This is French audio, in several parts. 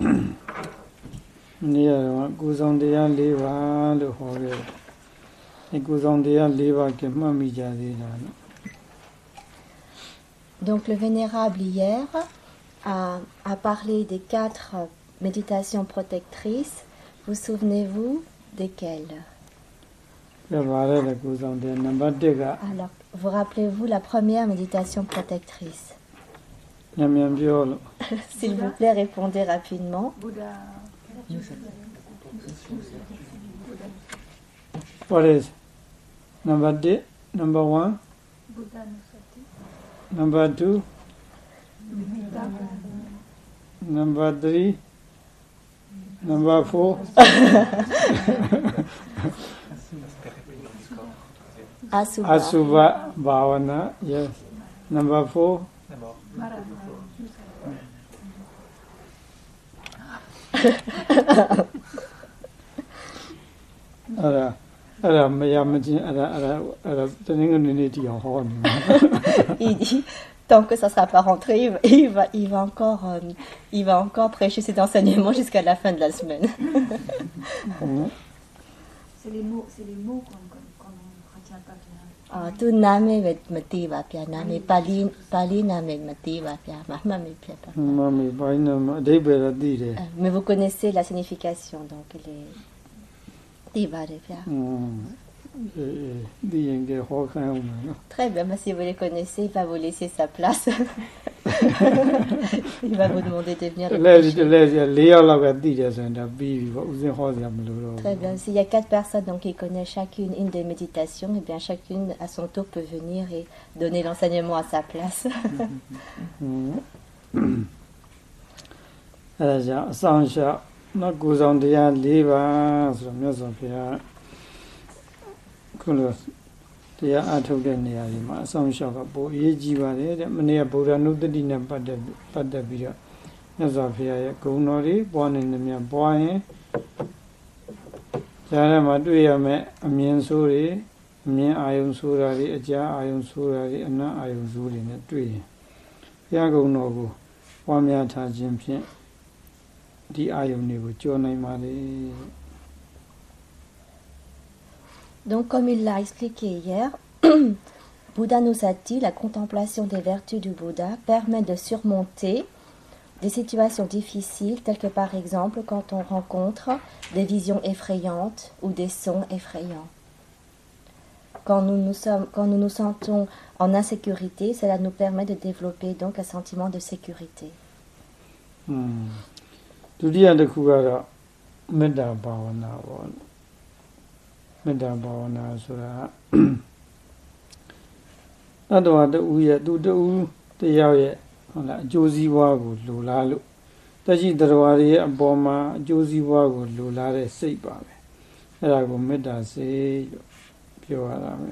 နေ့ကတော့ကိုယ်ဆောင်တရား၄ပါးလို့ဟောခဲ့တယ်။ဒီကိုယ်ဆောင်တရား၄ပါးကမှတ်မိကြသေးတာနော် Donc le vénérable hier a, a parlé des quatre méditations protectrices. Vous souvenez-vous desquelles ။ပြပါတယ်လေကိုယ်ဆောင်တရားနံပါတ်1က Alors, vous rappelez-vous la première méditation protectrice ညံမြန်ပြောလို့ S'il vous plaît, répondez rapidement. What is number 1 number 1 number 2 number 3 number 4 Asubha. Asubha Bhavana yes. Number 4 အဲ့ဒါအဲ့ဒါမရမချင်းအဲ့ဒါအဲ့ဒါအဲ့ဒါတနင်္ဂနွေနေ့တီအောင်ဟောနေမှာ Il dit, tant que ça ne sera pas rentré, il va, il va, il va encore, euh, il va encore prêcher ses enseignements jusqu'à la fin de la semaine. C'est les mots, c'est les mots qu'on pas bien. Ah, tu name vet mati va pia name pali pali name mati va pia mama me pia pa. မမေဘိုင်းနမအဓိပ္ပာယ်တော့သိတယ် Euh, Mais vous connaissez la signification, donc il est. Il va les pia. อืมအေးအေးသိရင်ကဲဟောခိုင်းအောင်မယ်နော် Très bien, mais si vous les connaissez, il va vous laisser sa place. Il va vous demander de venir. Très bien. S'il y a quatre personnes donc, qui connaissent chacune une des méditations, et bien chacune à son tour peut venir et donner l'enseignement à sa place. တရား၄ပါးဆိုတော့မြတ်စွာဘုရားခုလိုတရားအထုတ်တဲ့နေရာဒီမှာအဆောင်ရှောက်ကပိုအရေးကြီးပါတယ်တဲ့မနေ့ကဗုဒ္ဓနုတ္တိနဲ့ပတ်သက်ပတ်သက်ပြီးတော့မြတ်စွာဘုရားရဲ့ဂုဏ်တော်တွေပွားနေနေမြပွားရင်ဈာထဲမှာတွေ့ရမယ်အမြင်ဆိုးတွေအမြင်အာယုံဆိုးတာတွေအကြာအာယုံဆိုးတာတွေအနတ်အာယုံဆိုးတွေနဲ့တွေ့ရင်ဘုရားဂုဏ်တော်ကိုပွားများထားခြင်းဖြင့်ဒီအာယုံတွေကိုကြောနိုင်ပါလေ Donc, comme il l'a expliqué hier, Bouddha nous a dit la contemplation des vertus du Bouddha permet de surmonter des situations difficiles, telles que par exemple quand on rencontre des visions effrayantes ou des sons effrayants. Quand nous nous, sentons en insécurité, cela nous permet de développer donc un sentiment de sécurité. อื မေတ္တာဘာဝနာပေါ့မေတ္တာဘာဝနာဆိုတာတတ္တဝါတူရဲ့သူတူတယောက်ရဲ့ဟုတ်လားအကျိုးစီးပွားကိုလိုလားလို့တရှိတတဝါတွေရဲ့အပေါ်မှာအကျိုးစီးပွားကိုလိုလားတဲ့စိတ်ပါပဲအဲ့ဒါကိုမေတ္တာစိတ်လို့ပြောရတာပဲ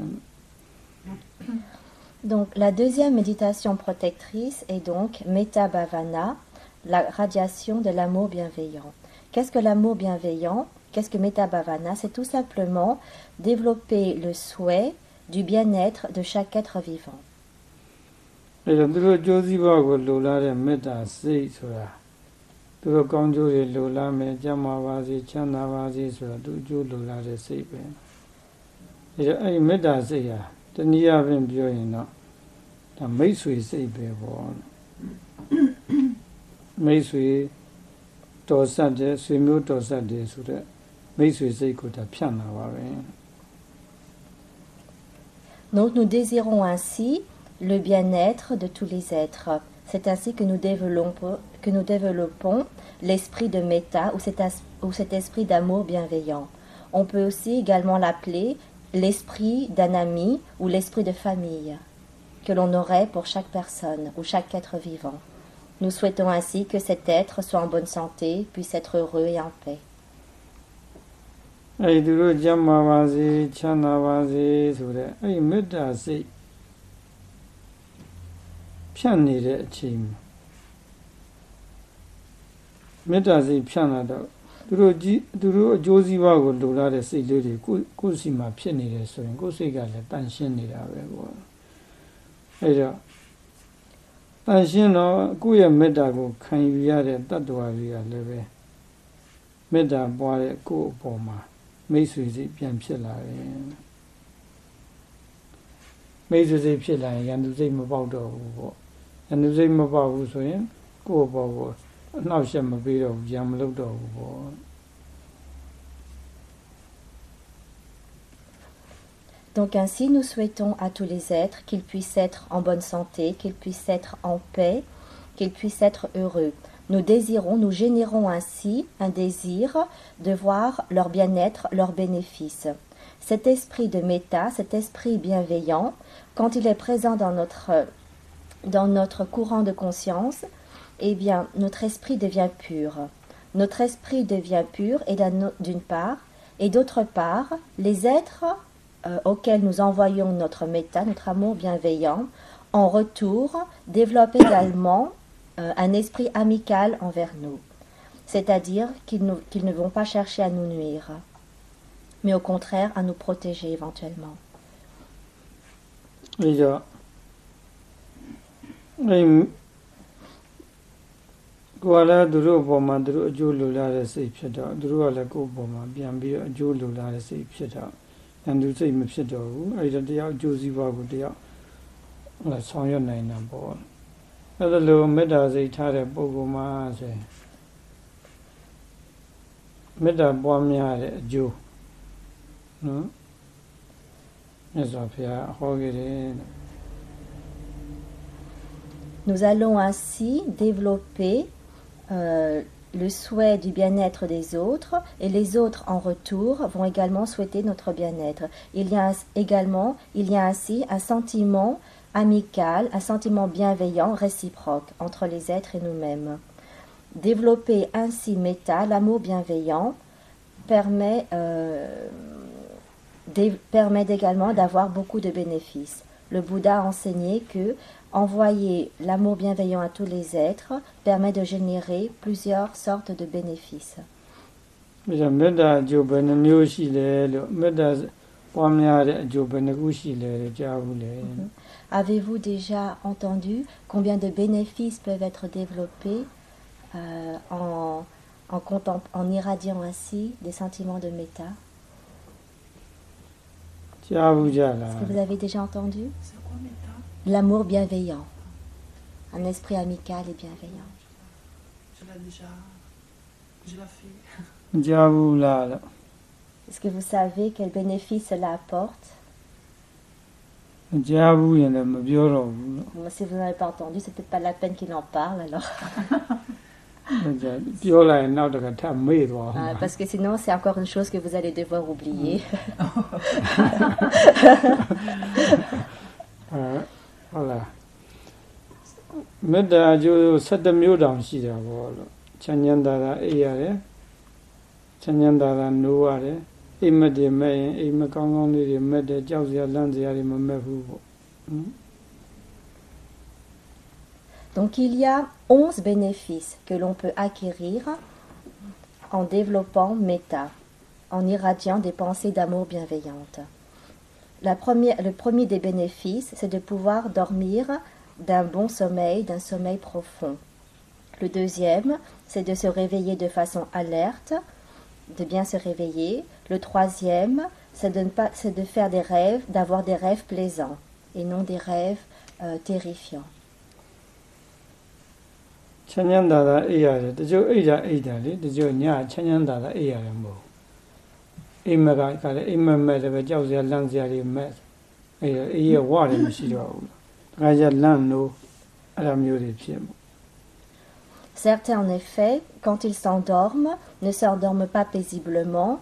Donc la deuxième méditation protectrice est donc Metta Bhavana, la radiation de l'amour bienveillant. Qu'est-ce que l'amour bienveillant Qu'est-ce que Metta Bhavana C'est tout simplement développer le souhait du bien-être de chaque être vivant. အဲ့တော့သူတို့အကျိုးစီးပွားကိုလိုလားတဲ့မေတ္တာစိတ်ဆိုတာသူတို့ကောင်းကျိုးတွေလိုလားမယ်ကြမ်းမာပါစေချမ်းသာပါစေဆိုတာသူအကျိုးလိုလားတဲ့စိတ်ပဲအဲ့တော့အဲ့ဒီမေတ္တာစိတ်ဟာတနည်းအားဖြင့်ပြောရင်တော့ဒါမိတ်ဆွေစိတ်ပဲပေါ့မိတ်ဆွေတော်ဆက်တဲ့ဆွေမျိုးတော်ဆက်တဲ့ဆိုတဲ့မိတ်ဆွေစိတ်ကိုဒါဖြန့်လာပါပဲ Donc nous désirons ainsi le bien-être de tous les êtres. C'est ainsi que nous développons, que nous développons l'esprit de Metta ou cet, as- ou cet esprit d'amour bienveillant. On peut aussi également l'appeler l'esprit d'un ami ou l'esprit de famille que l'on aurait pour chaque personne ou chaque être vivant. Nous souhaitons ainsi que cet être soit en bonne santé, puisse être heureux et en paix. အဲ့ဒီသူတို့ကြမ်းမာပါစေချမ်းသာပါစေဆိုတဲ့အဲ့ဒီမေတ္တာစိတ်ဖြန့်နေတဲ့အချိန်မှာမေတ္တာစိတ်ဖြန့်လာတော့သူတို့ကြီးသူတို့အကျိုးစီးပွားကိုလိုလားတဲ့စိတ်လေးတွေကိုယ်ကိုယ်စီမှာဖြစ်နေတယ်ဆိုရင်ကိုယ်စိတ်ကလည်းတန်ရှင်းနေတာပဲပေါ့အဲ့တော့တတန်ရှင်းတော့ကိုယ့်ရဲ့မေတ္တာကိုခံယူရတဲ့တတ္တဝါတွေကလည်းပဲမေတ္တာပွားတဲ့ကိုယ့်အပေါ်မှာ မိတ်ဆွေစိတ်ပြန်ဖြစ်လာတယ်မိတ်ဆွေစိတ်ဖြစ်လာရင်ရန်သူစိတ်မပေါက်တော့ဘူးပေါ့ရန်သူစိတ်မပေါက်ဘူးဆိုရင်ကိုယ့်အပေါ်ကိုအနှောက်အယှက်မပေးတော့ဘူးရံမလုပ်တော့ဘူးပေါ့ Donc ainsi, nous souhaitons à tous les êtres qu'ils puissent être en bonne santé, qu'ils puissent être en paix, qu'ils puissent être heureux. Nous désirons, nous générons ainsi un désir de voir leur bien-être, leur bénéfice. Cet esprit de méta, cet esprit bienveillant, quand il est présent dans notre, courant de conscience, eh bien, notre esprit devient pur. Notre esprit devient pur, et d'un- d'une part, et d'autre part, les êtres euh, auxquels nous envoyons notre méta, notre amour bienveillant, en retour, développent également un esprit amical envers nous. C'est-à-dire qu'ils nous- qu'ils ne vont pas chercher à nous nuire, mais au contraire à nous protéger éventuellement. အဲကြောင့်အဲကိုယ်ကလည်းသူတို့အပေါ်မှာသူတို့အကျိုးလိုလားတဲ့စိတ်ဖြစ်တော့သူတို့ကလည်းကိုယ့်အပေါ်မှာပြန်ပြီးတော့အကျိုးလိုလားတဲ့စိတ်ဖြစ်တော့ရန်သူစိတ်မဖြစ်တော့ဘူးအဲဒီတော့တရားအကျိုးစီးပွားကိုတရားဟိုဆောင်ရွက်နိုင်တာပေါ့ အဲဒါလိုမေတ္တာစိတ်ထားတဲ့ပုဂ္ဂိုလ်မှာဆိုရင်မေတ္တာပွားများတဲ့အကျိုးနော်မြတ်စွာဘုရားဟောခဲ့တယ်တဲ့ Nous allons ainsi développer euh, le souhait du bien-être des autres et les autres en retour vont également souhaiter notre bien-être. Il y a également, il y a ainsi un sentiment amical, un sentiment bienveillant réciproque entre les êtres et nous-mêmes. Développer ainsi méta, l'amour bienveillant, permet, euh, dé- permet également d'avoir beaucoup de bénéfices. Le Bouddha a enseigné que envoyer l'amour bienveillant à tous les êtres permet de générer plusieurs sortes de bénéfices. ဒါကြောင့်မေတ္တာ Avez-vous déjà entendu combien de bénéfices peuvent être développés euh, en, en, irradiant ainsi des sentiments de méta? Est-ce que vous avez déjà entendu? C'est quoi méta? L'amour bienveillant, un esprit amical et bienveillant. Je l'ai déjà, je l'ai fait. Est-ce que vous savez quel bénéfice cela apporte? Bon, Si vous n'avez pas entendu, c'est peut-être pas la peine qu'il en parle alors. ဒါကြောင့်ပြောလိုက်ရင်နောက်တစ်ခါထပ်မေ့သွားမှာ Ah, parce que sinon, c'est encore une chose que vous allez devoir oublier. အဲဟုတ်လားမေတ္တာအကျိုး7မျိုးတောင်ရှိတာပေါ့လို့ချမ်းချမ်းသာသာအေးရတယ်ချမ်းချမ်းသာသာနိုးရတယ် အိမ်မက်တွေမဲ့ရင်အိမ်မက်ကောင်းကောင်းလေးတွေမက်တယ်ကြောက်စရာလန့်စရာတွေမမက်ဘူးပေါ့ဟင် Donc, il y a 11 bénéfices que l'on peut acquérir en développant méta, en irradiant des pensées d'amour bienveillantes. La première, le premier des bénéfices, c'est de pouvoir dormir d'un bon sommeil, d'un sommeil profond. Le deuxième, c'est de se réveiller de façon alerte, de bien se réveiller. Le troisième, c'est de, ne pas, c'est de faire des rêves, d'avoir des rêves plaisants et non des rêves euh, terrifiants. ချမ်းချမ်းသာသာအေးရတယ်တချို့အိတ်တာအိတ်တာလေတချို့ညချမ်းချမ်းသာသာအေးရတယ်မဟုတ်ဘူးအိမ်မက်ကကလည်းအိမ်မက်မဲ့လည်းပဲကြောက်စရာလန့်စရာတွေမဲ့အေးရအေးရဝတယ်မရှိတော့ဘူးတခါကျလန့်လို့အဲ့လိုမျိုးတွေဖြစ်မှာ Certains, en effet, quand ils s'endorment, ne s'endorment pas paisiblement,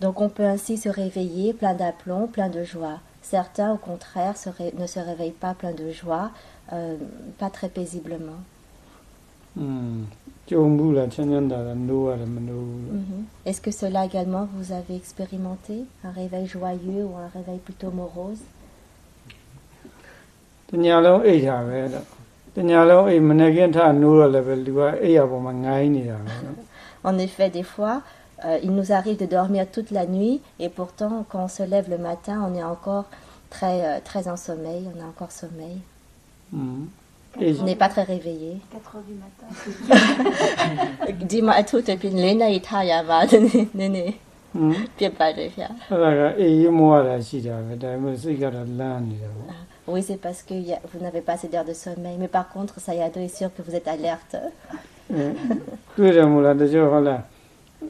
Donc on peut ainsi se réveiller plein d'aplomb, plein de joie. Certains, au contraire, se ne se réveillent pas plein de joie, euh, pas très paisiblement. Mhm. Est-ce que cela également vous avez expérimenté? Un réveil joyeux ou un réveil plutôt morose? En effet, des fois, euh, il nous arrive de dormir toute la nuit et pourtant, quand on se lève le matin, on est encore très, euh, très en sommeil, on a encore sommeil. Mmh. On n'est pas très réveillé. 4 heures du matin. Ah, oui, c'est parce que vous n'avez pas assez d'heures de sommeil. Mais par contre, Sayado est sûr que vous êtes alerte.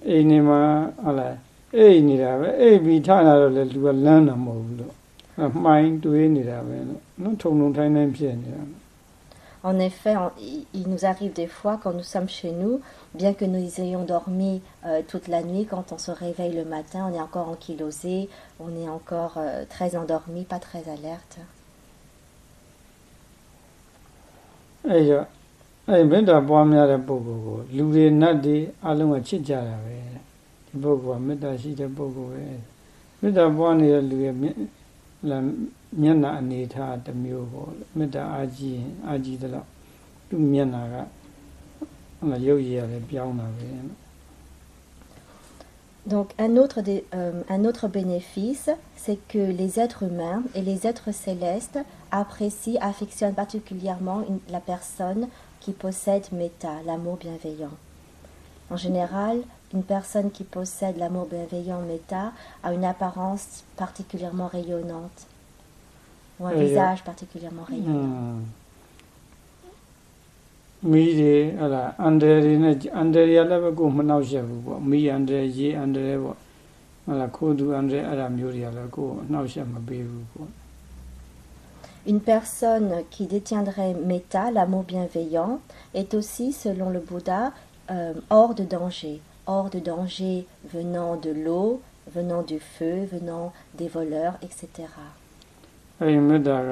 အဲတွေ့တယ်မို့လားတချို့ဟုတ်လားအိမ်နေမှာဟုတ်လားအိမ်နေတာပဲအိမ်ပြီးထလာတော့လေလူကလန့်တာမဟုတ်ဘူးလို့အဲ့မှိုင်းတွေးနေတာပဲလို့နော်ထုံထုံထိုင်းထိုင်းဖြစ်နေတာ En effet, en- il il nous arrive des fois, quand nous sommes chez nous, bien que nous ayons dormi euh, toute la nuit, quand on se réveille le matin, on est encore ankylosé, on est encore euh, très endormi, pas très alerte. အဲ့တော့ အဲ့မေတ္တာပွားများတဲ့ပုဂ္ဂိုလ်ကိုလူတွေနတ်တွေအလုံးကချစ်ကြတာပဲဒီပုဂ္ဂိုလ်ကမေတ္တာရှိတဲ့ပုဂ္ဂိုလ်ပဲမေတ္တာပွားနေတဲ့လူရဲ့မျက်လာမျက်နှာအနေထားတစ်မျိုးပေါ့မေတ္တာအာကြီးရင်အာကြီးတဲ့လောက်သူ့မျက်နှာကဟုတ်လားရုပ်ရည်ရတယ်ပြောင်းတာပဲ Donc un autre, des- euh, un autre bénéfice, c'est que les êtres humains et les êtres célestes apprécient, affectionnent particulièrement une- la personne qui possède méta, l'amour bienveillant. En général, une personne qui possède l'amour bienveillant méta a une apparence particulièrement rayonnante ou un Et, euh, visage particulièrement อื rayonnant. มမိတွေဟလာအန်ဒရယ်တွေနဲ့အန်ဒရယ်ရလည်းပဲကိုယ်မနှောက်ယှက်ဘူးပေါ့မိအန်ဒရယ်ရေအန်ဒရယ်ပေါ့ဟလာခိုးသူအန်ဒရယ်အဲ့ဒါမျိုးတွေကလည်းကိုယ်အနှောက်ယှက်မပေးဘူးပေါ့ Une personne qui détiendrait méta, l'amour bienveillant, est aussi, selon le Bouddha, euh, hors de danger. Hors de danger venant de l'eau, venant du feu, venant des voleurs, etc. အဲ့ဒီမေတ္တာက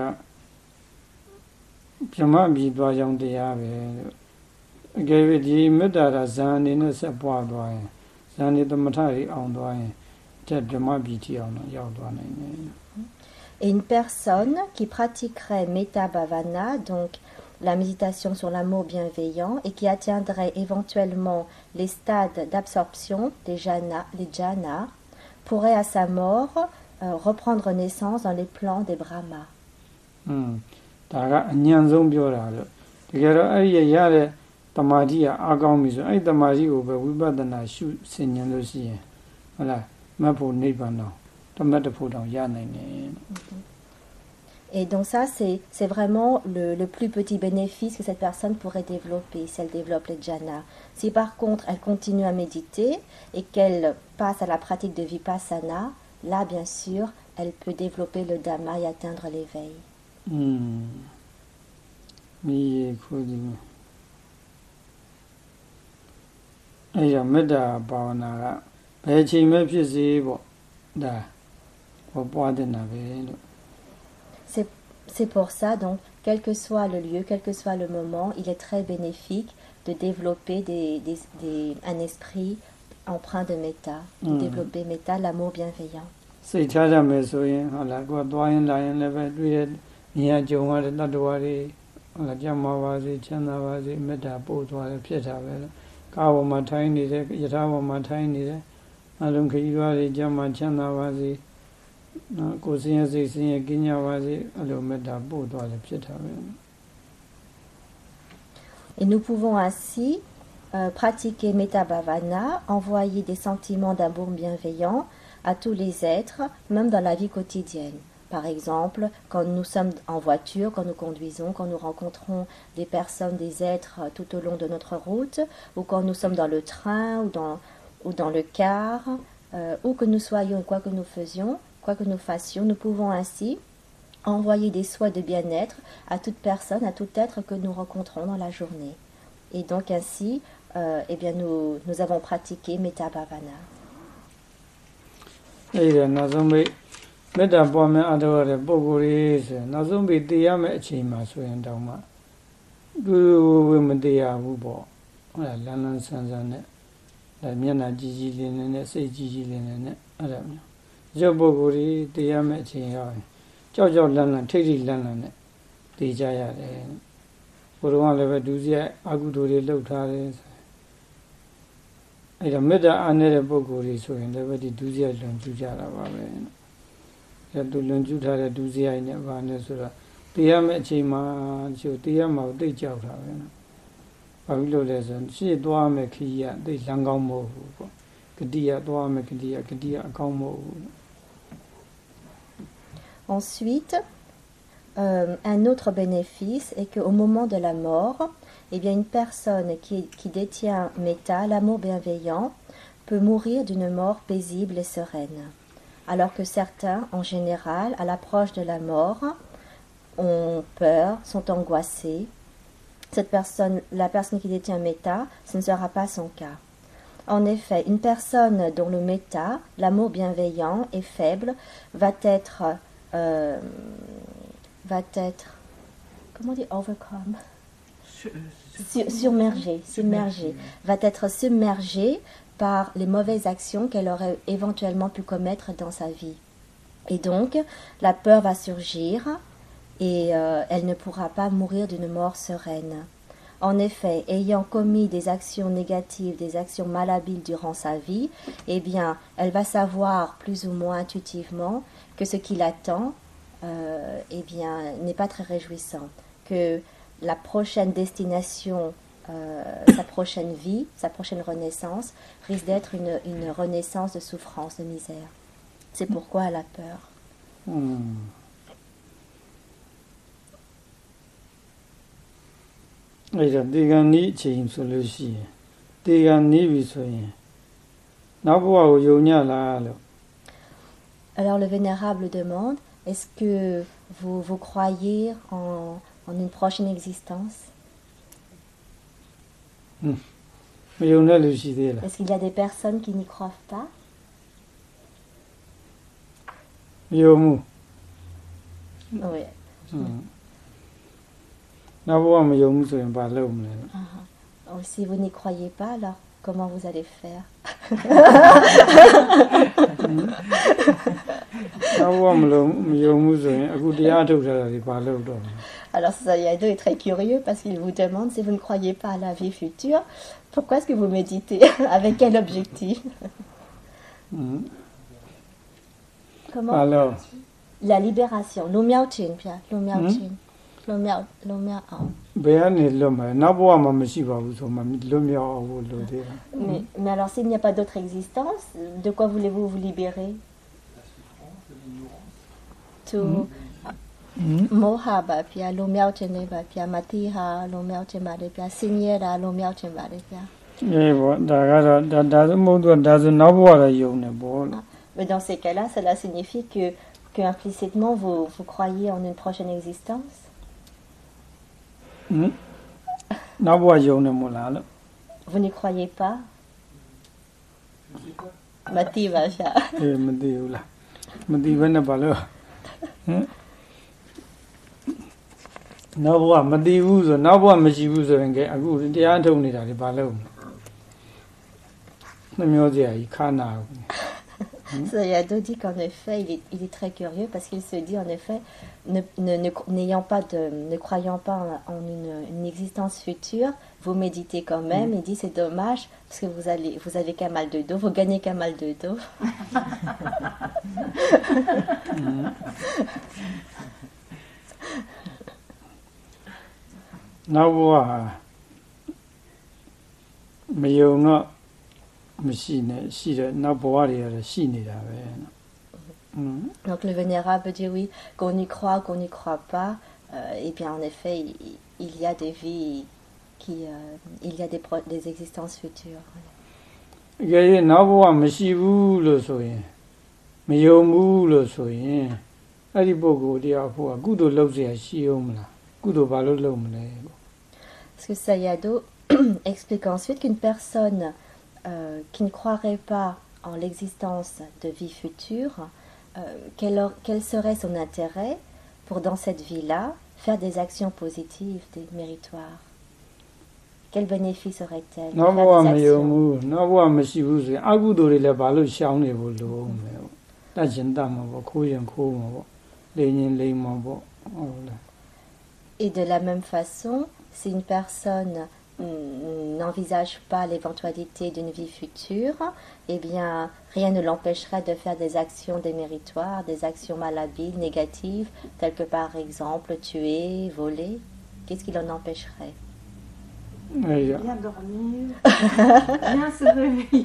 ပြမပြီးသွားကြောင်းတရားပဲလို့အကယ်၍ဒီမေတ္တာကဇာအနေနဲ့ဆက်ပွားသွားရင်ဇာနေသမထတွေအောင်သွားရင်တက်ပြမပြီးထီအောင်တော့ရောက်သွားနိုင်တယ် Et une personne qui pratiquerait Metta Bhavana, donc la méditation sur l'amour bienveillant, et qui atteindrait éventuellement les stades d'absorption, les jhanas, les jhanas, pourrait à sa mort euh, reprendre naissance dans les plans des brahmas. อืมဒါကအညံဆုံးပြောတာလို့တကယ်တော့အဲ့ဒီရတဲ့တမာတိကအားကောင်းပြီဆိုအဲ့ဒီတမာတိကိုပဲဝိပဿနာရှုဆင်ញင်လို့ရှိရင်ဟုတ်လားမတ်ဖို့နိဗ္ဗာန်တော့ တမတ်တဖို့တောင်ရနိုင်တယ် Et donc ça, c'est c'est vraiment le, le plus petit bénéfice que cette personne pourrait développer si elle développe les jhanas. Si par contre elle continue à méditer et qu'elle passe à la pratique de vipassana, là bien sûr, elle peut développer le dhamma et atteindre l'éveil. อืม c'est pour ça, donc, quel que soit le lieu, quel que soit le moment, il est très bénéfique de développer des, des, des, un esprit empreint de méta, de mm. développer méta, l'amour bienveillant. နေရာကြုံရတဲ့တတ္တဝါတွေဟုတ်လားကြမ်းမာပါစေချမ်းသာပါစေမေတ္တာပို့သွားတယ်ဖြစ်တာပဲလို့ကားပေါ်မှာထိုင်းနေတဲ့ယထာပေါ်မှာထိုင်းနေတဲ့အလုံးခရီးသွားတွေကြမ်းမာချမ်းသာပါစေနော်ကိုယ်စင်းရဲ့စိတ်စင်းရဲ့ကင်းကြပါစေအဲ့လိုမေတ္တာပို့သွားတယ်ဖြစ်တာပဲ Et nous pouvons ainsi euh, pratiquer Metta Bhavana, envoyer des sentiments d'amour bienveillant à tous les êtres, même dans la vie quotidienne. Par exemple, quand nous sommes en voiture, quand nous conduisons, quand nous rencontrons des personnes, des êtres euh, tout au long de notre route, ou quand nous sommes dans le train ou dans, ou dans le car, euh, où que nous soyons et quoi que nous faisions, quoi que nous fassions, nous pouvons ainsi envoyer des souhaits de bien-être à toute personne, à tout être que nous rencontrons dans la journée. Et donc ainsi, euh, eh bien, nous, nous avons pratiqué Metta Bhavana. အဲ့ဒါနောက်ဆုံးပိတ်မေတ္တာပွားများအထောက်ရတဲ့ပုဂ္ဂိုလ်တွေဆိုရင်နောက်ဆုံးပိတ်တည်ရမယ့်အချိန်မှာဆိုရင်တောင်မှ သူဝေမတရားဘူးပေါ့ဟုတ်လားလန်းလန်းဆန်းဆန်းနဲ့ဒါမျက်နှာကြည်ကြည်လင်းလင်းနဲ့စိတ်ကြည်ကြည်လင်းလင်းနဲ့အဲ့ဒါမျိုး ရုပ်ပုဂ္ဂိုလ်ကြီးတရားမဲ့အချိန်ရောက်ရင်ကြောက်ကြောက်လန့်လန့်ထိတ်ထိတ်လန့်လန့်နဲ့တည်ကြရတယ်ဘုရားကလည်းပဲဒုစရိုက်အကုသိုလ်တွေလှုပ်ထားတယ်အဲ့ဒါမေတ္တာအားနေတဲ့ပုဂ္ဂိုလ်တွေဆိုရင်လည်းပဲဒီဒုစရိုက်လွန်ကျူးကြတာပါပဲအဲ့သူလွန်ကျူးထားတဲ့ဒုစရိုက်နဲ့ဘာနဲ့ဆိုတော့တရားမဲ့အချိန်မှာကျိုးတရားမှာသိကြောက်တာပဲနော်ဘာဖြစ်လို့လဲဆိုရင်ရှေ့သွားမယ်ခရီးကသိလမ်းကောင်းမဟုတ်ဘူးပေါ့ဂတိယသွားမယ်ဂတိယဂတိယအကောင်းမဟုတ်ဘူး Ensuite, euh, un autre bénéfice est qu'au moment de la mort, eh bien, une personne qui, détient méta, l'amour bienveillant, peut mourir d'une mort paisible et sereine. Alors que certains, en général, à l'approche de la mort, ont peur, sont angoissés. Cette personne, la personne qui détient méta, ce ne sera pas son cas. En effet, une personne dont le méta, l'amour bienveillant, est faible, va être euh, va être, comment dit, overcome, Sur- submergé, submergé, va être submergé par les mauvaises actions qu'elle aurait éventuellement pu commettre dans sa vie. Et donc, la peur va surgir et euh, elle ne pourra pas mourir d'une mort sereine. En effet, ayant commis des actions négatives, des actions malhabiles durant sa vie, eh bien, elle va savoir plus ou moins intuitivement que ce qui l'attend, euh, eh bien, n'est pas très réjouissant. Que la prochaine destination, euh, sa prochaine vie, sa prochaine renaissance, risque d'être une, renaissance de souffrance, de misère. C'est pourquoi elle a peur. อื အဲ့ဒါတေကံဤအချိန်ဆိုလို့ရှိရင်တေကံဤပြီဆိုရင်နောက်ဘဝကိုယုံညလားလို့ Alors le vénérable demande, est-ce que vous, vous croyez en, en une prochaine existence မယုံတဲ့လူရှိသေးလား Est-ce qu'il y a des personnes qui n'y croient pas မယုံဘူး Oui. อื Ah, ah. Oh, si vous n'y croyez pas, alors comment vous allez faire? Alors Sayado est très curieux parce qu'il vous demande si vous ne croyez pas à la vie future, pourquoi est-ce que vous méditez Avec quel objectif? Comment? Alors? La libération, l'umiao bien, chin, pia. Lo miao chin. Lo miao, lo miao ao. ဘယ်ကနေလွတ်မှာလဲနောက်ဘဝမှာမရှိပါဘူးဆိုမှလွတ်မြောက်အောင်လို့သေးတယ် Mais, mais alors s'il n'y a pas d'autre existence, de quoi voulez-vous vous libérer To moha ba pia, lo miao chin ne ba pia, matiha, lo miao chin ba de pia, sinyera, lo miao chin ba de pia. အေးပေါ့ဒါကတော့ဒါဒါဆိုမဟုတ်တော့ဒါဆိုနောက်ဘဝလည်းယုံနေပေါ့လို့ Mais dans ces cas-là, cela signifie que, que implicitement vous, vous croyez en une prochaine existence ဟမ်နောက်ဘဝယုံနေမို့လားလို့ Vous n'y croyez pas Mati va pia. အေးမသိဘူးလားမသိဘဲနဲ့ဘာလို့ဟမ်နောက်ဘဝမသိဘူးဆိုနောက်ဘဝမရှိဘူးဆိုရင်ကဲအခုတရားထုတ်နေတာဒီဘာလို့မလဲနှမျိုးစရာကြီးခါနာဘူး Sayado dit qu'en effet, il est, il est très curieux parce qu'il se dit en effet, ne- ne- ne- n'ayant pas de, ne croyant pas en, en une, une existence future, vous méditez quand même. Il dit c'est dommage parce que vous allez, vous avez qu'un mal de dos, vous gagnez qu'un mal de dos. နောက်ဘဝဟာမယုံတော့ Donc le vénérable dit oui, qu'on y croit, qu'on n'y croit pas, euh, et bien en effet, il, y a des vies qui, euh, il y a des, des existences futures. Parce que Sayado explique ensuite qu'une personne euh, qui ne croirait pas en l'existence de vie future, euh, quel, quel, serait son intérêt pour, dans cette vie-là, faire des actions positives, des méritoires? Quel bénéfice aurait-elle? Et de la même façon, si une personne n'envisage pas l'éventualité d'une vie future, eh bien, rien ne l'empêcherait de faire des actions déméritoires, des actions malhabiles, négatives, telles que par exemple tuer, voler. Qu'est-ce qui l'en empêcherait? Bien dormir, bien se réveiller.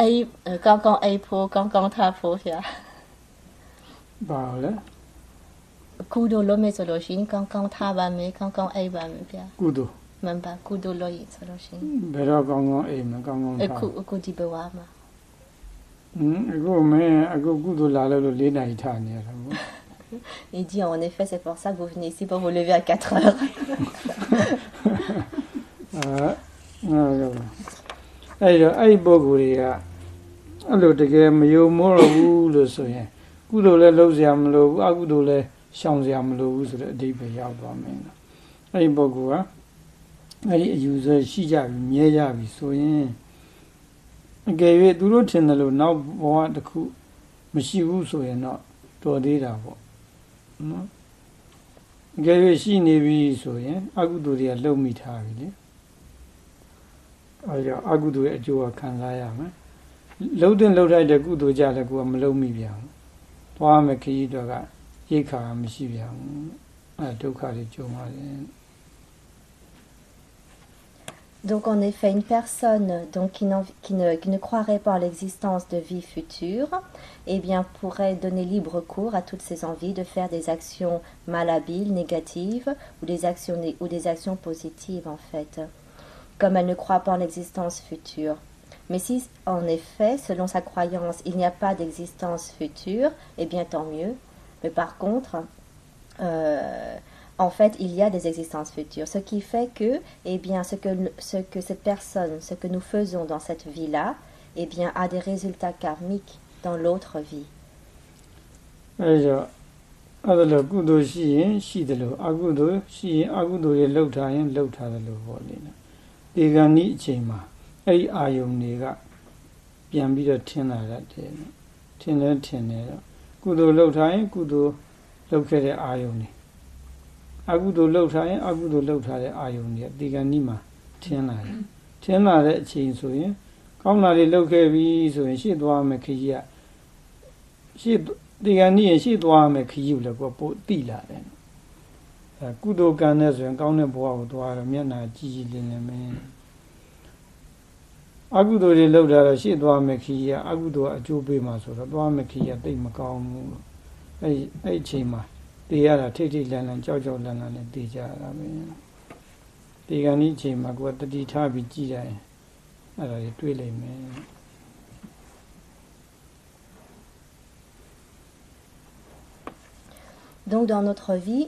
Euh, quand quand et pour quand hein, pour ကုသိုလ်လုပ်မယ်ဆိုလို့ရှိရင်ကောင်းကောင်းထားပါမယ်ကောင်းကောင်းအိပ်ပါမယ်ဗျာကုသိုလ်မှန်ပါကုသိုလ်လုပ်ရင်ဆိုလို့ရှိရင်ဘယ်တော့ကောင်းကောင်းအိပ်မကောင်းကောင်းထားအခုအခုဒီဘဝမှာဟွန်းအခုမင်းအခုကုသိုလ်လာလို့၄နိုင်ထားနေရတာပေါ့ Il dit en effet, c'est pour ça que vous venez ici pour vous lever à 4 heures. ah, non, non. အဲ့တော့အဲ့ပုဂ္ဂိုလ်တွေကအဲ့လိုတကယ်မယုံမိုးတော့ဘူးလို့ဆိုရင်ကုသိုလ်လည်းလုပ်စရာမလိုဘူးအကုသိုလ်လည်း ရှောင်စရာမလိုဘူးဆိုတဲ့အဓိပ္ပာယ်ရောက်သွားမယ်။အဲ့ဒီပုဂ္ဂိုလ်ကအဲ့ဒီအယူဆရှိကြပြီမြဲကြပြီဆိုရင်အကယ်၍သူတို့ထင်တယ်လို့နောက်ဘဝတစ်ခုမရှိဘူးဆိုရင်တော့တော်သေးတာပေါ့နော်အကယ်၍ရှိနေပြီဆိုရင်အကုသိုလ်တွေကလုံမိထားပြီလေအဲကြောင့်အကုသိုလ်ရဲ့အကျိုးကခံစားရမယ်လှုပ်တဲ့လှုပ်ထိုက်တဲ့ကုသိုလ်ကြလည်းကိုကမလုံမိပြန်ဘူးသွားမယ်ခရီးတော်က ရိတ်ခါမရှိပြန်ဘူးအဲဒုက္ခတွေကြုံရတယ် donc en effet une personne donc qui, n'en- qui ne, qui ne croirait pas en l'existence de vie future eh bien pourrait donner libre cours à toutes ses envies de faire des actions malhabiles négatives ou des actions né- ou des actions positives en fait comme elle ne croit pas en l'existence future mais si en effet, selon sa croyance, il n'y a pas d'existence future, eh bien tant mieux. mais par contre, euh, en fait, il y a des existences futures. Ce qui fait que, eh bien, ce que, ce que cette personne, ce que nous faisons dans cette vie-là, eh bien, a des résultats karmiques dans l'autre vie. ကုသိုလ်လှုပ်ထားရင်ကုသိုလ်လှုပ်ခဲ့တဲ့အာယုန်တွေအကုသိုလ်လှုပ်ထားရင်အကုသိုလ်လှုပ်ထားတဲ့အာယုန်တွေအတိကဏီမှာထင်းလာတယ်ထင်းလာတဲ့အချိန်ဆိုရင်ကောင်းတာတွေလှုပ်ခဲ့ပြီဆိုရင်ရှေ့သွားမယ်ခကြီးကရှေ့ဒီကနေ့ရှေ့သွားမယ်ခကြီးကိုလည်းကိုပို့တိလာတယ်အဲကုသိုလ်ကံနဲ့ဆိုရင်ကောင်းတဲ့ဘဝကိုသွားရမျက်နာကြည်ကြည်လင်လင်ပဲ အကုသိုလ်တွေလောက်တာတော့ရှေ့သွားမယ်ခရီးကအကုသိုလ်ကအကျိုးပေးမှာဆိုတော့သွားမယ်ခရီးကတိတ်မကောင်းဘူးအဲအဲ့အချိန်မှာတေးရတာထိတ်ထိတ်လန့်လန့်ကြောက်ကြောက်လန့်လန့်နဲ့တေးကြရတာပဲဒီကနေ့အချိန်မှာကိုယ်ကတတိထားပြီးကြည်တိုင်းအဲ့ဒါတွေတွေးလိုက်မယ် Donc dans notre vie,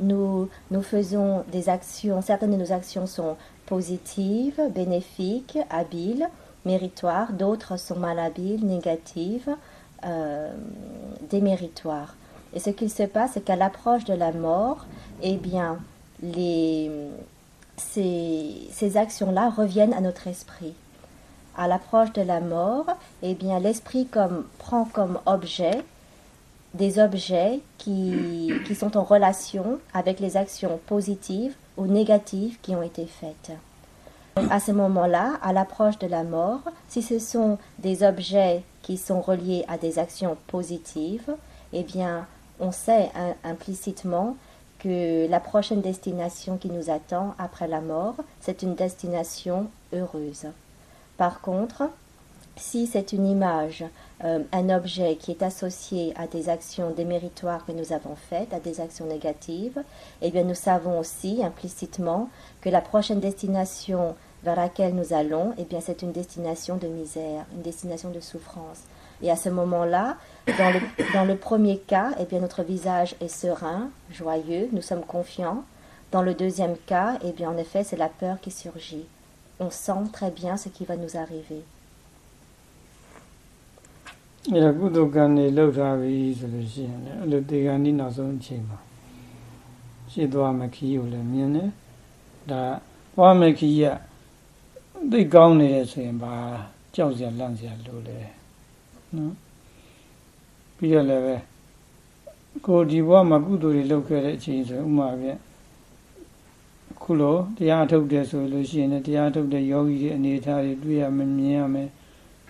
nous, nous faisons des actions, certaines de nos actions sont positives, bénéfiques, habiles, méritoires, d'autres sont malhabiles, négatives, euh, déméritoires. Et ce qu'il se passe, c'est qu'à l'approche de la mort, eh bien, les, ces, ces actions-là reviennent à notre esprit. À l'approche de la mort, eh bien, l'esprit comme, prend comme objet des objets qui, qui sont en relation avec les actions positives ou négatives qui ont été faites. À ce moment-là, à l'approche de la mort, si ce sont des objets qui sont reliés à des actions positives, eh bien, on sait implicitement que la prochaine destination qui nous attend après la mort, c'est une destination heureuse. Par contre, si c'est une image, euh, un objet qui est associé à des actions déméritoires que nous avons faites, à des actions négatives, eh bien nous savons aussi implicitement que la prochaine destination vers laquelle nous allons, eh bien c'est une destination de misère, une destination de souffrance. Et à ce moment-là, dans le, dans le premier cas, eh bien notre visage est serein, joyeux, nous sommes confiants. Dans le deuxième cas, eh bien en effet, c'est la peur qui surgit. On sent très bien ce qui va nous arriver. အဲ့ဒါကုသိုလ်ကံတွေလှုပ်ထားပြီဆိုလို့ရှိရင်လည်းအဲ့လိုတေကံဒီနောက်ဆုံးအချိန်မှာရှေ့သွားမယ်ခီးကိုလည်းမြင်တယ်ဒါသွားမယ်ခီးကသိကောင်းနေတယ်ဆိုရင်ဘာကြောက်စရာလန့်စရာလိုလဲနော်ပြီးတော့လည်းပဲကိုဒီဘဝမှာကုသိုလ်တွေလုပ်ခဲ့တဲ့အချိန်ဆိုဥမာပြခုလိုတရားထုတ်တယ်ဆိုလို့ရှိရင်တရားထုတ်တဲ့ယောဂီတွေအနေထားတွေတွေ့ရမယ်မြင်ရမယ်ဥ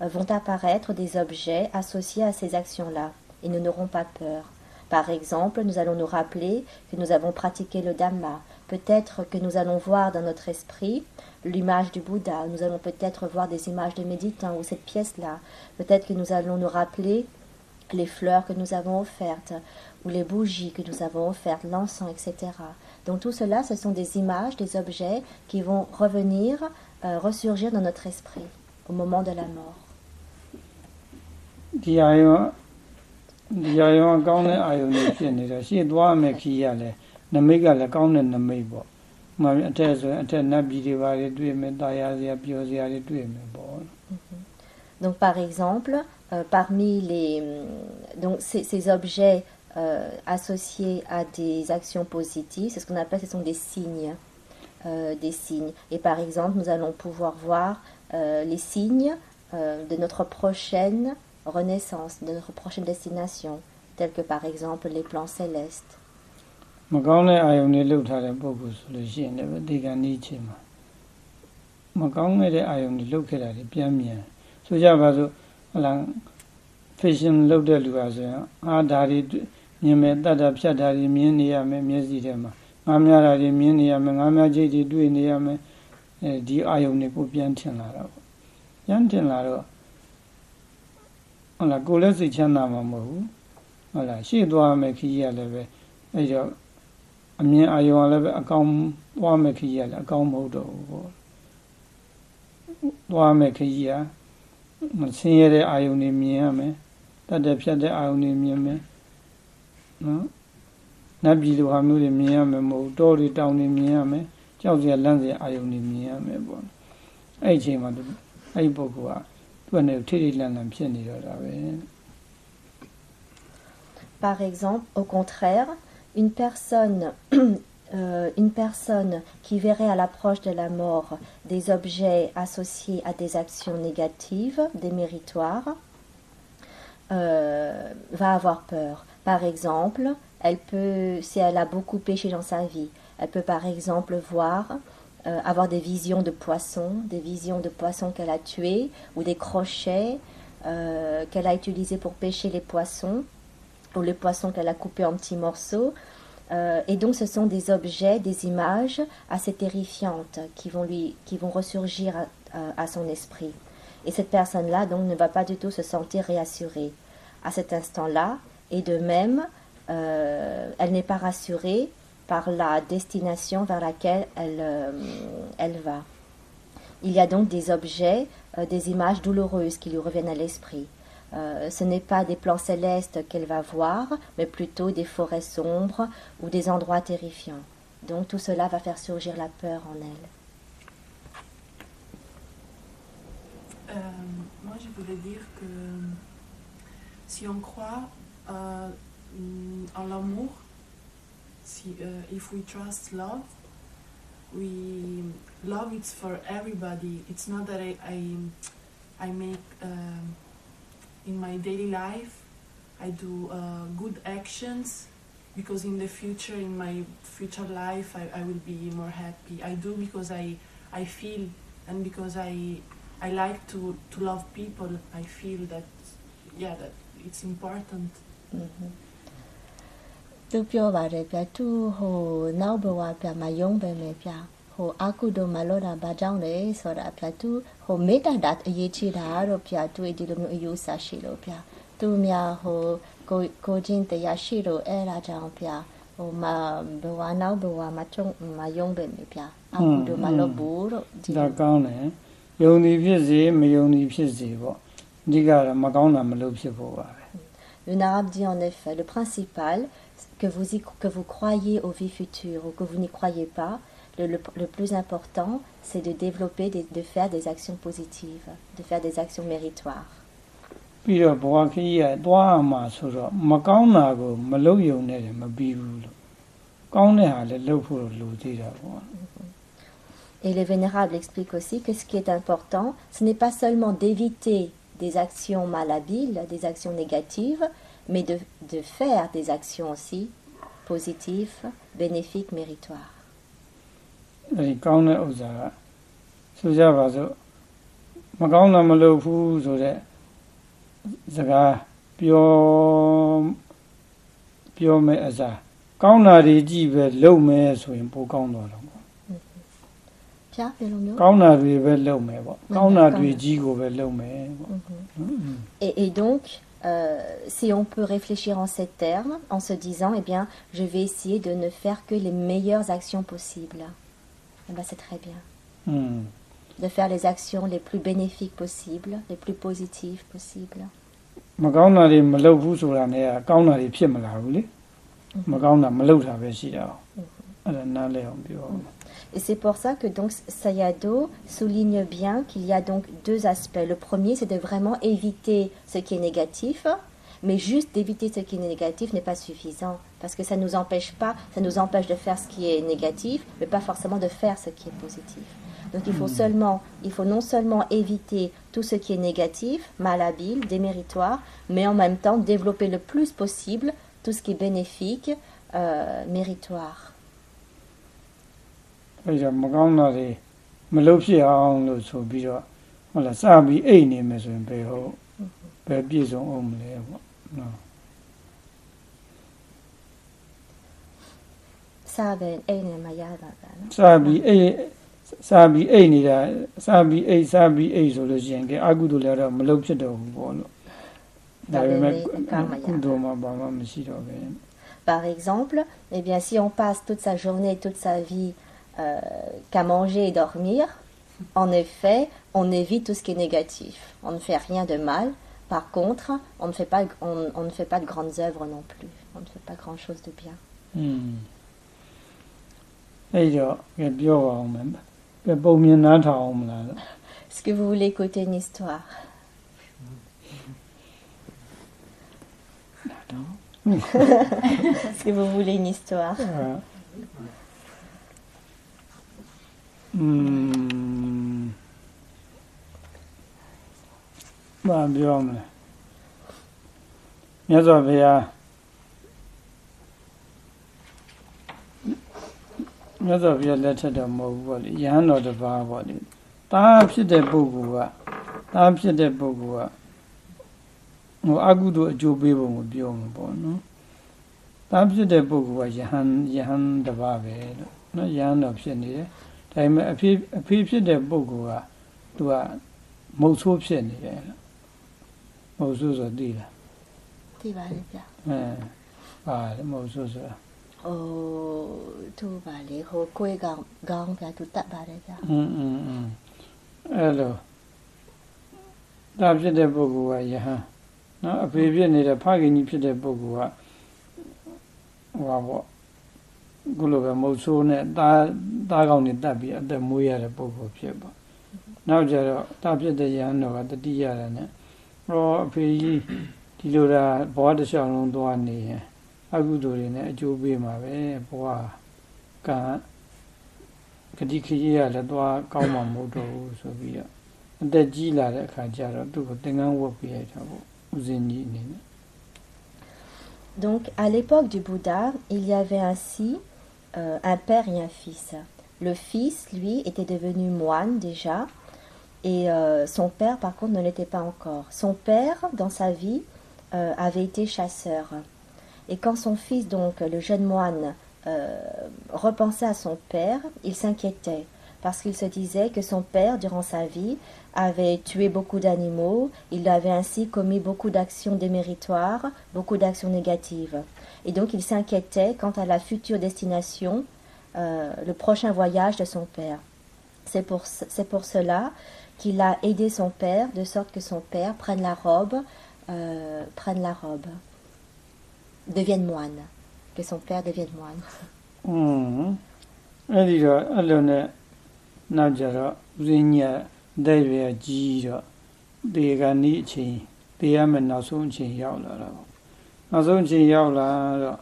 vont apparaître des objets associés à ces actions-là. Et nous n'aurons pas peur. Par exemple, nous allons nous rappeler que nous avons pratiqué le Dhamma. Peut-être que nous allons voir dans notre esprit l'image du Bouddha. Nous allons peut-être voir des images de méditants ou cette pièce-là. Peut-être que nous allons nous rappeler les fleurs que nous avons offertes, ou les bougies que nous avons offertes, l'encens, etc. Donc tout cela, ce sont des images, des objets qui vont revenir, euh, ressurgir dans notre esprit au moment de la mort. ဒီအာယုံဒီအာယုံအကောင်းတဲ့အာယုံတွေဖြစ်နေတော့ရှေ့သွားမယ်ခီးရလဲနမိတ်ကလည်းကောင်းတဲ့နမိတ်ပေါ့။မှအထက်ဆိုရင်အထက်နတ်ပြည်တွေပါတွေတွေ့မယ်တာယာစရာပျော်စရာတွေတွေ့မယ်ပေါ့။ Donc par exemple, euh, parmi les donc ces, ces objets euh, associés à des actions positives, c'est ce qu'on appelle, ce sont des signes, euh, des signes. Et par exemple, nous allons pouvoir voir euh, les signes euh, de notre prochaine renaissance, de notre prochaine destination, tels que par exemple les plans célestes. မကောင်းတဲ့အာယုန်တွေလှုပ်ထားတဲ့ပုဂ္ဂိုလ်ဆိုလို့ရှိရင်လည်းဒီကနေ့ချင်းမှာမကောင်းတဲ့အာယုန်တွေလှုပ်ခဲ့တာတွေပြန်မြန်ဆိုကြပါစို့ဟလာ fashion လုပ်တဲ့လူဟာဆိုရင်အာဒါတွေမြင်မဲ့တတ်တာဖြတ်တာတွေမြင်နေရမယ်မျက်စိထဲမှာငားများတာတွေမြင်နေရမယ်ငားများကြိတ်တွေတွေ့နေရမယ်အဲဒီအာယုန်တွေကိုပြန်ထင်လာတော့ပြန်ထင်လာတော့ ဟုတ်လားကိုယ်လည်းစိတ်ချမ်းသာမှာမဟုတ်ဘူးဟုတ်လားရှေ့သွားမယ်ခီးရလည်းပဲအဲကြောင့်အမြင်အာယုံလည်းပဲအကောင်သွားမယ်ခီးရလည်းအကောင်မဟုတ်တော့ဘူးပေါ့သွားမယ်ခီးရမဆင်းရဲတဲ့အာယုန်တွေမြင်ရမယ်တတ်တဲ့ဖြတ်တဲ့အာယုန်တွေမြင်မယ်နော်နတ်ပြည်လိုဟာမျိုးတွေမြင်ရမယ်မဟုတ်တောတွေတောင်တွေမြင်ရမယ်ကြောက်စရာလန့်စရာအာယုန်တွေမြင်ရမယ်ပေါ့အဲ့အချိန်မှာအဲ့ဒီပုဂ္ဂိုလ်က သူ့အနေနဲ့ထိထိလန့်လန့်ဖြစ်နေတော့တာပဲ Par exemple, au contraire, une personne Euh, une personne qui verrait à l'approche de la mort des objets associés à des actions négatives, des méritoires, euh, va avoir peur. Par exemple, elle peut, si elle a beaucoup péché dans sa vie, elle peut par exemple voir, euh, avoir des visions de poissons, des visions de poissons qu'elle a tués, ou des crochets qu'elle a utilisés pour pêcher les poissons, ou les poissons qu'elle a coupés en petits morceaux, euh, et donc ce sont des objets, des images assez terrifiantes qui vont, lui, qui vont ressurgir à, à, son esprit. Et cette personne-là donc ne va pas du tout se sentir réassurée à cet instant-là. Et de même, euh, elle n'est pas rassurée par la destination vers laquelle elle, euh, elle va. Il y a donc des objets, des images douloureuses qui lui reviennent à l'esprit. Euh, ce n'est pas des plans célestes qu'elle va voir, mais plutôt des forêts sombres ou des endroits terrifiants. Donc tout cela va faire surgir la peur en elle. Euh, moi, je voulais dire que si on croit euh, en l'amour, si, uh, if we trust love, we love it's for everybody. It's not that I I, I make um, in my daily life I do uh, good actions because in the future in my future life I, I will be more happy. I do because I I feel and because I I like to, to love people I feel that yeah that it's important mm-hmm. သူပြောပါတယ်ဗျသူဟိုနောက်ဘဝပြမယုံပဲမယ်ဗျဟိုအာကုတို့မလို့တာဘာကြောင့်လဲဆိုတာဗျသူဟိုမေတ္တာတာအရေးကြီးတာတော့ဗျသူဒီလိုမျိုးအယူဆရှိလို့ဗျသူများဟိုကိုကိုချင်းတရားရှိလို့အဲ့ဒါကြောင့်ဗျဟဟိုမှာဘဝနောက်ဘဝမှာချုံမယုံပဲမြေပြအကုသိုလ်မလုပ်ဘူးလို့ဒီဒါကောင်းတယ်ယုံသည်ဖြစ်စေမယုံသည်ဖြစ်စေပေါ့အဓိကတော့မကောင်းတာမလုပ်ဖြစ်ဖို့ပါပဲ Le Narab dit en effet, le principal, que vous, y- que vous croyez aux vies futures ou que vous n'y croyez pas, le, le- le plus important, c'est de développer, des- de faire des actions positives, de faire des actions méritoires. ပြီးတော့ဘဝခရီးကသွားအောင်မှာဆိုတော့မကောင်းတာကိုမလုပ်ယုံနဲ့လည်းမပြီးဘူးလို့ကောင်းတဲ့ဟာလည်းလုပ်ဖို့လိုသေးတာပေါ့ Et les vénérables expliquent aussi que ce qui est important, ce n'est pas seulement d'éviter des actions malhabiles, des actions négatives, mais de, de faire des actions aussi positives, bénéfiques, méritoires. အဲဒီကောင်းတဲ့ဥစ္စာကဆိုကြပါစို့မကောင်းတာမလုပ်ဘူးဆိုတော့စကားပြောပြောမယ်အစားကောင်းတာတွေကြည့်ပဲလုပ်မယ်ဆိုရင်ပိုကောင်းတော့တော့ပေါ့ Pierre, Pelomio ကောင်းတာတွေပဲလုပ်မယ်ပေါ့ကောင်းတာတွေကြီးကိုပဲလုပ်မယ်ပေါ့ Mhm. Et, et donc, euh, si on peut réfléchir en ces termes, en se disant, eh bien, je vais essayer de ne faire que les meilleures actions possibles. Eh ben, c'est très bien. อืม De faire les actions les plus bénéfiques possibles, les plus positives possibles. မကော Et c'est pour ça que donc Sayado souligne bien qu'il y a donc deux aspects. Le premier, c'est de vraiment éviter ce qui est négatif, mais juste d'éviter ce qui est négatif n'est pas suffisant parce que ça nous empêche pas, ça nous empêche de faire ce qui est négatif, mais pas forcément de faire ce qui est positif. Donc il faut seulement, il faut non seulement éviter tout ce qui est négatif, malhabile, déméritoire, mais en même temps développer le plus possible tout ce qui est bénéfique, euh, méritoire. အဲ့ဒါမကောင်းတာတွေမလုပ်ဖြစ်အောင်လို့ဆိုပြီးတော့ဟုတ်လားစပြီးအိတ်နေမယ်ဆိုရင်ဘယ်ဟုတ်ဘယ်ပြည့်စုံအောင်မလဲပေါ့နော် Ça ben, eh, ne ma ya da da, no? စပြီးအိတ်စပြီးအိတ်နေတာစပြီးအိတ်စပြီးအိတ်ဆိုလို့ရှိရင်ကဲအကုသိုလ်လည်းတော့မလုပ်ဖြစ်တော့ဘူးပေါ့လို့ဒါပေမဲ့ကုသိုလ်မှာဘာမှမရှိတော့ပဲ Par exemple, eh bien, si on passe toute sa journée, toute sa vie euh, qu'à manger et dormir, en effet, on évite tout ce qui est négatif. On ne fait rien de mal. Par contre, on ne fait pas, on, on ne fait pas de grandes œuvres non plus. On ne fait pas grand-chose de bien. อืมအဲ့တော့ကဲပြောပါအောင်မယ်ကဲပုံမြင်နားထောင်အောင်မလားလို့ Est-ce que vous voulez écouter une histoire Est-ce que vous voulez une histoire อืมဘာပြောမလဲမြတ်စွာဘုရားမြတ်စွာဘုရားလက်ထက်တော့မဟုတ်ဘူးပေါ့လေယဟန်တော်တစ်ပါးပေါ့လေတာဖြစ်တဲ့ပုဂ္ဂိုလ်ကတာဖြစ်တဲ့ပုဂ္ဂိုလ်ကဟိုအကုသိုလ်အကျိုးပေးပုံကိုပြောမှာပေါ့နော်တာဖြစ်တဲ့ပုဂ္ဂိုလ်ကယဟန်ယဟန်တစ်ပါးပဲလို့နော်ယဟန်တော်ဖြစ်နေတယ် ဒါပေမဲ့အဖေအဖေဖြစ်တဲ့ပုဂ္ဂိုလ်ကသူကမုတ်ဆိုးဖြစ်နေတယ်လို့မုတ်ဆိုးဆိုသိလား Tu vas aller bien. အဲပါတယ်မုတ်ဆိုးဆိုတာ Oh, tu vas aller. Oh, quoi, gang, gang, bien, tout à va aller bien. อืมอืมอืมအဲ့လိုဒါဖြစ်တဲ့ပုဂ္ဂိုလ်ကယဟန်နော်အဖေဖြစ်နေတဲ့ဖခင်ကြီးဖြစ်တဲ့ပုဂ္ဂိုလ်ကဟောပေါ့ ခုလိုပဲမုတ်ဆိုးနဲ့တားတားကောင်းနေတတ်ပြီးအသက်မွေးရတဲ့ပုဂ္ဂိုလ်ဖြစ်ပါနောက်ကြတော့တာဖြစ်တဲ့ယဟန်တော်ကတတိယရနဲ့ဟောအဖေကြီးဒီလိုတာဘဝတစ်လျှောက်လုံးသွားနေရင်အကုသိုလ်တွေနဲ့အကျိုးပေးမှာပဲဘဝကံကတိခရီးရလည်းသွားကောင်းမှာမဟုတ်တော့ဘူးဆိုပြီးတော့အသက်ကြီးလာတဲ့အခါကျတော့သူ့ကိုသင်္ကန်းဝတ်ပြလိုက်တာပေါ့ဦးဇင်းကြီးအနေနဲ့ Donc, à l'époque du Bouddha, il y avait ainsi euh, un père et un fils. Le fils, lui, était devenu moine déjà, et euh, son père, par contre, ne l'était pas encore. Son père, dans sa vie, euh, avait été chasseur. Et quand son fils, donc le jeune moine, repensait à son père, il s'inquiétait. parce qu'il se disait que son père, durant sa vie, avait tué beaucoup d'animaux, il avait ainsi commis beaucoup d'actions déméritoires, beaucoup d'actions négatives Et donc il s'inquiétait quant à la future destination, euh, le prochain voyage de son père. C'est pour, c'est pour cela qu'il a aidé son père, de sorte que son père prenne la robe, euh, prenne la robe, devienne moine, que son père devienne moine. อืมအဲ့ဒီတော့အဲ့လိုနဲ့နောက်ကြတော့ဦးဇင်းကြီးကတဲ့ရွယ်ကြီးတော့ဒီကနေ့အချိန်တရားမယ်နောက်ဆုံးအချိန်ရောက်လာတော့ နောက်ဆုံးအချိန်ရောက်လာတော့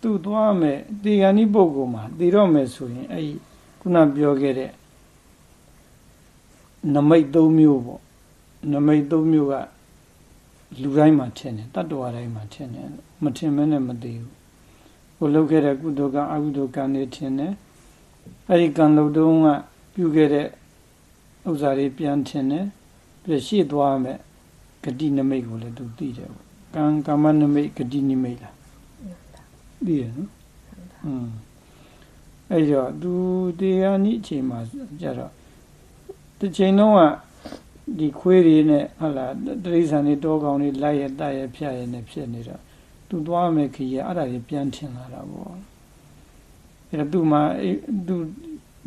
သူ့သွားမယ်ဒီကနေ့ပုဂ္ဂိုလ်မှာတည်တော့မယ်ဆိုရင်အဲ့ဒီခုနပြောခဲ့တဲ့နမိတ်၃မျိုးပေါ့နမိတ်၃မျိုးကလူတိုင်းမှာထင်တယ်တတ္တဝါတိုင်းမှာထင်တယ်မထင်မဲနဲ့မသိဘူးကိုလုပ်ခဲ့တဲ့ကုသိုလ်ကအကုသိုလ်ကံတွေထင်တယ်အဲ့ဒီကံလုပ်တုန်းကပြုခဲ့တဲ့ဥစ္စာတွေပြန်ထင်တယ်ပြီးရှေ့သွားမယ်ဂတိနမိတ်ကိုလည်းသူသိတယ်ပေါ့ ကံကမ္မနမိတ်ဂတိနမိတ်လားသိတယ်နော်อืมအဲ့တော့သူတရားနိအချိန်မှာကြတော့တစ်ချိန်လုံးကဒီခွေးတွေနဲ့ဟုတ်လားတရိษံတွေတောကောင်တွေလိုက်ရတရဖြတ်ရနဲ့ဖြစ်နေတော့ သူသွားမယ်ခရီးအဲ့ဒါကြီးပြန်ထင်လာတာပေါ့အဲ့တော့သူ့မှာသူ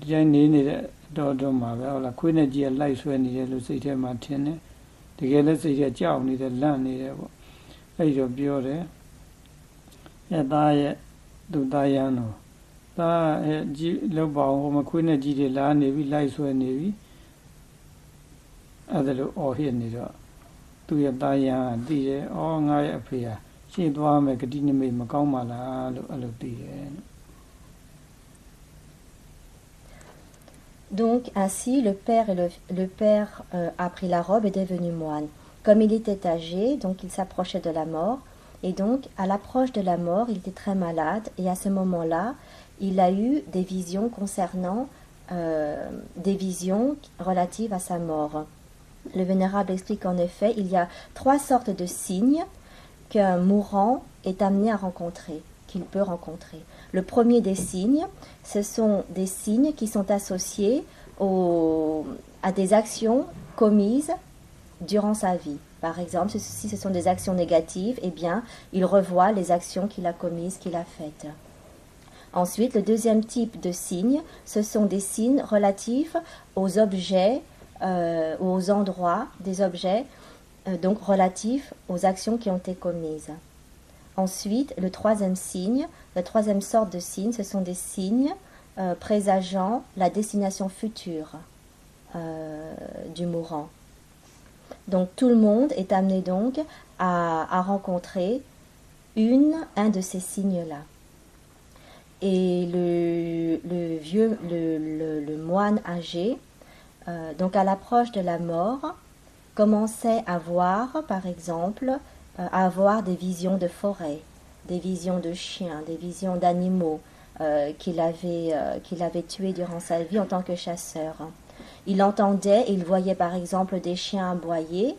ဒီတိုင်းနေနေတဲ့တော်တော်မှာပဲဟုတ်လားခွေးနဲ့ကြီးကလိုက်ဆွဲနေတယ်လို့စိတ်ထဲမှာထင်တယ်တကယ်လည်းစိတ်ထဲကြောက်နေတယ်လန့်နေတယ်ပေါ့ အဲ့တော့ပြောတယ်အဲ့သားရဲ့သူသားရန်တော့သားအဲ့ကြီးလောက်ပါအောင်ဟိုမခွေးနဲ့ကြီးတွေလာနေပြီလိုက်ဆွဲနေပြီအဲ့ဒါလို့အော်ဟစ်နေတော့သူ့ရဲ့သားရန်ကတည်တယ်အော်ငါရဲ့အဖေဟာ ရှေ့သွားမယ်ဂတိနမိတ်မကောင်းပါလားလို့အဲ့လိုသိတယ် Donc ainsi, le père, et le, le père euh, a pris la robe et est devenu moine. Comme il était âgé, donc il s'approchait de la mort, et donc à l'approche de la mort, il était très malade, et à ce moment-là, il a eu des visions concernant euh, des visions relatives à sa mort. Le vénérable explique en effet, il y a trois sortes de signes qu'un mourant est amené à rencontrer, qu'il peut rencontrer. Le premier des signes, ce sont des signes qui sont associés à des actions commises durant sa vie. Par exemple, si- ce sont des actions négatives, eh bien, il revoit les actions qu'il a commises, qu'il a faites. Ensuite, le deuxième type de signes, ce sont des signes relatifs aux objets, euh, aux endroits des objets, euh, donc relatifs aux actions qui ont été commises. Ensuite, le troisième signe, la troisième sorte de signes, ce sont des signes euh, présageant la destination future euh, du mourant. Donc tout le monde est amené donc à, rencontrer une, un de ces signes-là. Et le, vieux, le, moine âgé, euh, donc à l'approche de la mort, commençait à voir, par exemple, euh, à avoir des visions de forêt, des visions de chiens, des visions d'animaux euh, qu'il avait, qu'il avait tués durant sa vie en tant que chasseur. Il entendait il voyait par exemple des chiens aboyer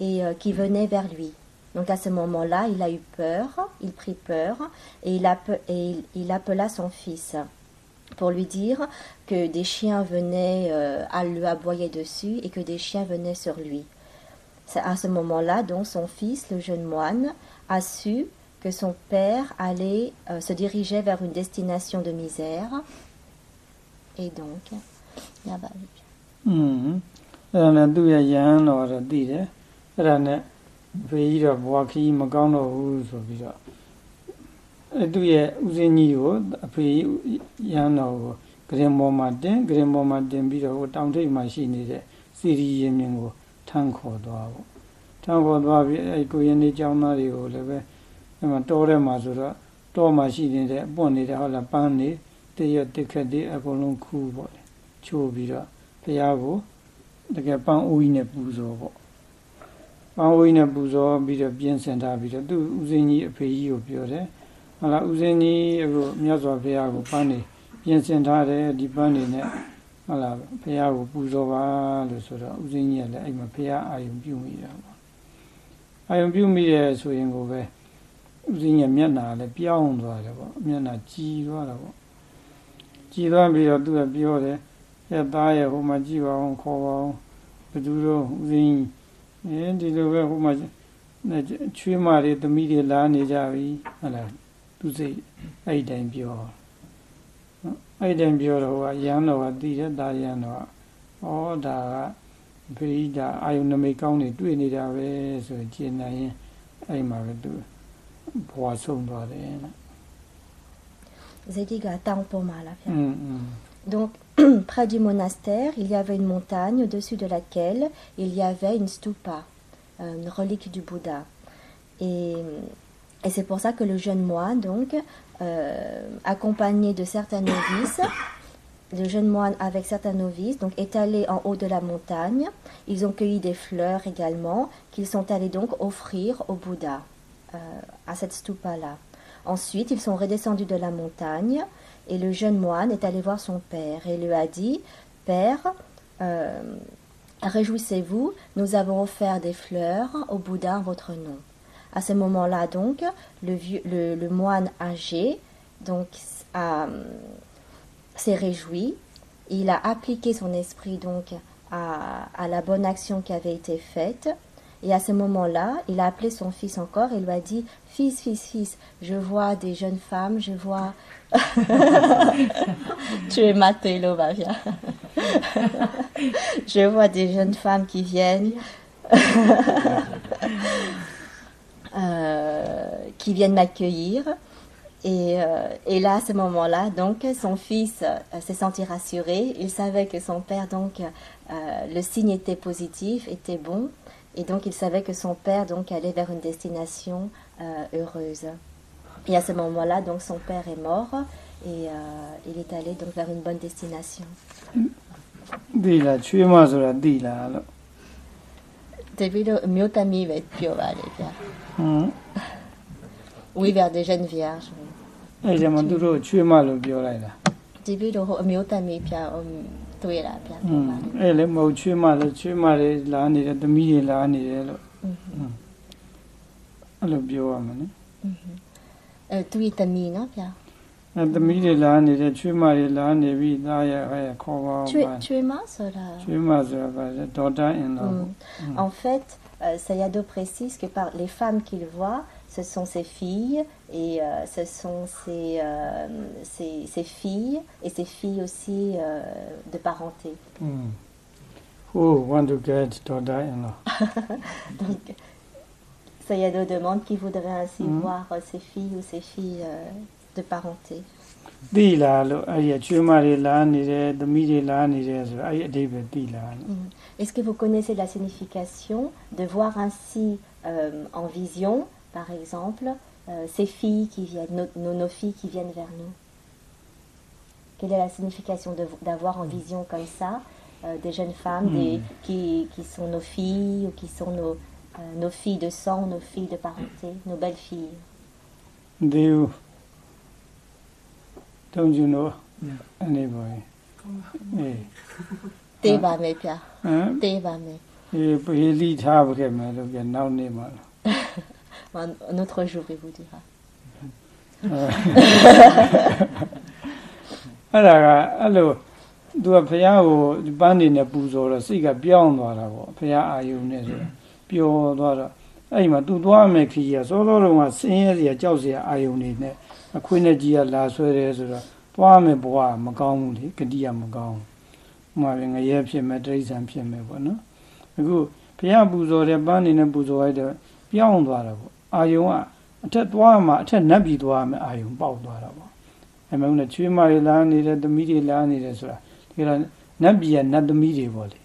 et euh, qui venaient vers lui. Donc à ce moment-là, il a eu peur, il prit peur et il, appela son fils pour lui dire que des chiens venaient euh, à lui aboyer dessus et que des chiens venaient sur lui. À ce moment-là, donc, son fils, le jeune moine, a su que son père allait euh, se dirigeait vers une destination de misère. Et donc, là-bas. อืมအဲ့ဒါနဲ့သူ့ရဲ့ယဟန်တော်တော့သိတယ်အဲ့ဒါနဲ့ဖေကြီးတော့ဘွားခကြီးမကောင်းတော့ဘူးဆိုပြီးတော့အဲ့သူ့ရဲ့ဦးစင်းကြီးကိုအဖေကြီးယဟန်တော်ကိုဂရင်ပေါ်မှာတင်ဂရင်ပေါ်မှာတင်ပြီးတော့ဟိုတောင်ထိပ်မှာရှိနေတဲ့စီရီရင်မြင်ကိုထမ်းခေါ်သွားပေါ့ထမ်းခေါ်သွားပြီးအဲ့ကိုရင်လေးကျောင်းသားတွေကိုလည်းပဲအဲ့မှာတောထဲမှာဆိုတော့တောမှာရှိနေတဲ့အပွင့်နေတဲ့ဟုတ်လားပန်းနေတရက်တက်ခက်တွေအကုန်လုံးခူးပေါ့လေချိုးပြီးတော့ ဘုရားကိုတကယ်ပန်းအိုးကြီးနဲ့ပူဇော်ပေါ့ပန်းအိုးကြီးနဲ့ပူဇော်ပြီးတော့ပြင်ဆင်ထားပြီးတော့သူ့ဦးစင်းကြီးအဖေကြီးကိုပြောတယ်ဟာလားဦးစင်းကြီးအခုမြတ်စွာဘုရားကိုပန်းနေပြင်ဆင်ထားတယ်ဒီပန်းနေနဲ့ဟာလားဘုရားကိုပူဇော်ပါလို့ဆိုတော့ဦးစင်းကြီးကလည်းအဲ့မှာဘုရားအာယုံပြုမိတာပေါ့အာယုံပြုမိတယ်ဆိုရင်ကိုပဲဦးစင်းကြီးမျက်နှာလည်းပြောင်းသွားတယ်ပေါ့မျက်နှာကြည်သွားတာပေါ့ကြည်သွားပြီးတော့သူကပြောတယ်ဟ ရဲ့သားရဲ့ဟိုမှာကြည့်ပါအောင်ခေါ်ပါအောင်ဘသူတို့ဦးစင်းအဲဒီလိုပဲဟိုမှာချွေးမတွေသမီးတွေလာနေကြပြီဟုတ်လားသူစိတ်အဲ့ဒီတိုင်းပြောအဲ့ဒီတိုင်းပြောတော့ကရန်တော်ကတည်တဲ့သားရန်တော်ကဩဒါကဖိဒါအာယုန်နမိတ်ကောင်းနေတွေ့နေတာပဲဆိုရင်ကျင်နိုင်ရင်အဲ့မှာပဲသူဘွာဆုံးသွားတယ်ဇေတိကတောင်းပေါ်မှာလားဗျာอืม donc près du monastère, il y avait une montagne au-dessus de laquelle il y avait une stupa, euh, une relique du Bouddha. Et, et c'est pour ça que le jeune moine, donc, euh, accompagné de certains novices, le jeune moine avec certains novices, donc, est allé en haut de la montagne. Ils ont cueilli des fleurs également, qu'ils sont allés donc offrir au Bouddha, euh, à cette stupa-là. Ensuite, ils sont redescendus de la montagne et le jeune moine est allé voir son père et lui a dit Père, euh, réjouissez-vous, nous avons offert des fleurs au Bouddha en votre nom. À ce moment-là, donc, le, moine âgé donc, s'est réjoui. Il a appliqué son esprit donc à la bonne action qui avait été faite. Et à ce moment-là, il a appelé son fils encore et lui a dit Fils, fils, fils, je vois des jeunes femmes, je vois. tu es Matélo, ma bien. je vois des jeunes femmes qui viennent. euh, qui viennent m'accueillir. Et, euh, et là, à ce moment-là, donc, son fils euh, s'est senti rassuré. Il savait que son père, donc, le signe était positif, était bon. Et donc il savait que son père donc allait vers une destination euh, heureuse. Et à ce moment-là, donc son père est mort et euh, il est allé donc vers une bonne destination. Dila, tu es moi la dila. Debido mio tami va être piovale, bien. Oui, vers des jeunes vierges. Et j'ai mon duro, tu es moi le biolaïla. Debido mio tami pia le Myotami, bien, tout est là, bien. อืมအဲ့လေမဟုတ်ချွေးမလို့ချွေးမတွေလာနေတယ်သမီးတွေလာနေတယ်လို့အဲ့လိုပြောရမယ်နော် Euh, tout est ami, non, bien. အဲသမီးတွေလာနေတယ်ချွေးမတွေလာနေပြီသားရဟဲ့ခေါ်ပါအောင် Tu es, ပါ tu es mince, là ချွေးမဆိုတာကဒေါက်တာအင်တော် Mm. En fait, euh, Sayado précise que par les femmes qu'il voit, ce sont ses filles et euh, ce sont ses, euh, ses, ses filles et ses filles aussi euh, de parenté. อืม who want to get daughter in law Donc, Sayado demande qui voudrait ainsi Mm. voir euh, ses filles ou ses filles euh, de parenté. သိလားလို့အဲ့ဒီချွေးမတွေလာနေတယ်သမီးတွေလာနေတယ်ဆိုတော့အဲ့ဒီအဓိပ္ပာယ်သိလားလို့ Mm. Est-ce que vous connaissez la signification de voir ainsi euh, en vision, par exemple, euh, ces filles qui viennent, nos, nos- nos filles qui viennent vers nous Quelle est la signification de- d'avoir en vision comme ça euh, des jeunes femmes des- qui, qui sont nos filles ou qui sont nos, euh, nos filles de sang, nos filles de parenté, nos belles filles မသိဘူး don't you know anybody Comme- အေး Teba me pia, ဟမ် teba me. အေးပြေးလိထားခဲ့မယ်လို့ပြန်နောက်နေမှာလား Un, un autre jour, il vous dira. အဲ့ဒါကအဲ့လိုသူကဖះကိုပန်းနေနဲ့ပူဇော်တော့စိတ်ကပြောင်းသွားတာပေါ့ဖះအာယုန်နဲ့ဆိုတော့ပျော်သွားတော့အဲ့ဒီမှာသူသွားမယ်ခကြီးကစောစောတုန်းကဆင်းရဲစရာကြောက်စရာအာယုန်နေနဲ့အခွေးနဲ့ကြီးကလာဆွဲတယ်ဆိုတော့သွားမယ်ဘဝကမကောင်းဘူးလေဂတိကမကောင်းဘူးဥပမာပဲငရဲဖြစ်မယ်တိရစ္ဆာန်ဖြစ်မယ်ပေါ့နော်အခုဖះပူဇော်တယ်ပန်းနေနဲ့ပူဇော်လိုက်တော့ပြောင်းသွားတာပေါ့ အာယုန်ကအထက်သွားမှအထက်နတ်ပြည်သွားမယ်အာယုန်ပေါက်သွားတာပေါ့ အမေကလည်းချွေးမတွေလာနေတယ်သမီးတွေလာနေတယ်ဆိုတာဒီကနတ်ပြည်ကနတ်သမီးတွေပေါ့လေ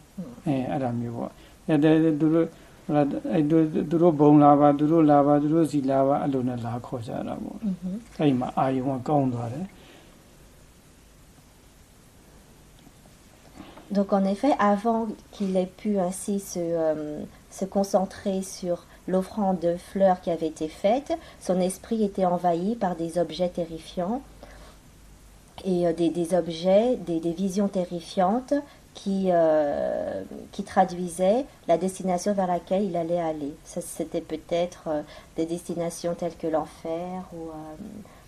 အဲအဲ့ဒါမျိုးပေါ့အဲတဲ့သူတို့ဟိုလားအဲသူသူတို့ဘုံလာပါသူတို့လာပါသူတို့စီလာပါအဲ့လိုနဲ့လာခေါ်ကြတာပေါ့ Mhm. အဲ့ဒီမှာအာယုံကကောင်းသွားတယ် Donc en effet, avant qu'il ait pu ainsi se, euh, se concentrer sur l'offrande de fleurs qui avait été faite, son esprit était envahi par des objets terrifiants et euh, des, visions terrifiantes qui, euh, qui traduisaient la destination vers laquelle il allait aller. C'était peut-être euh, des destinations telles que l'enfer ou,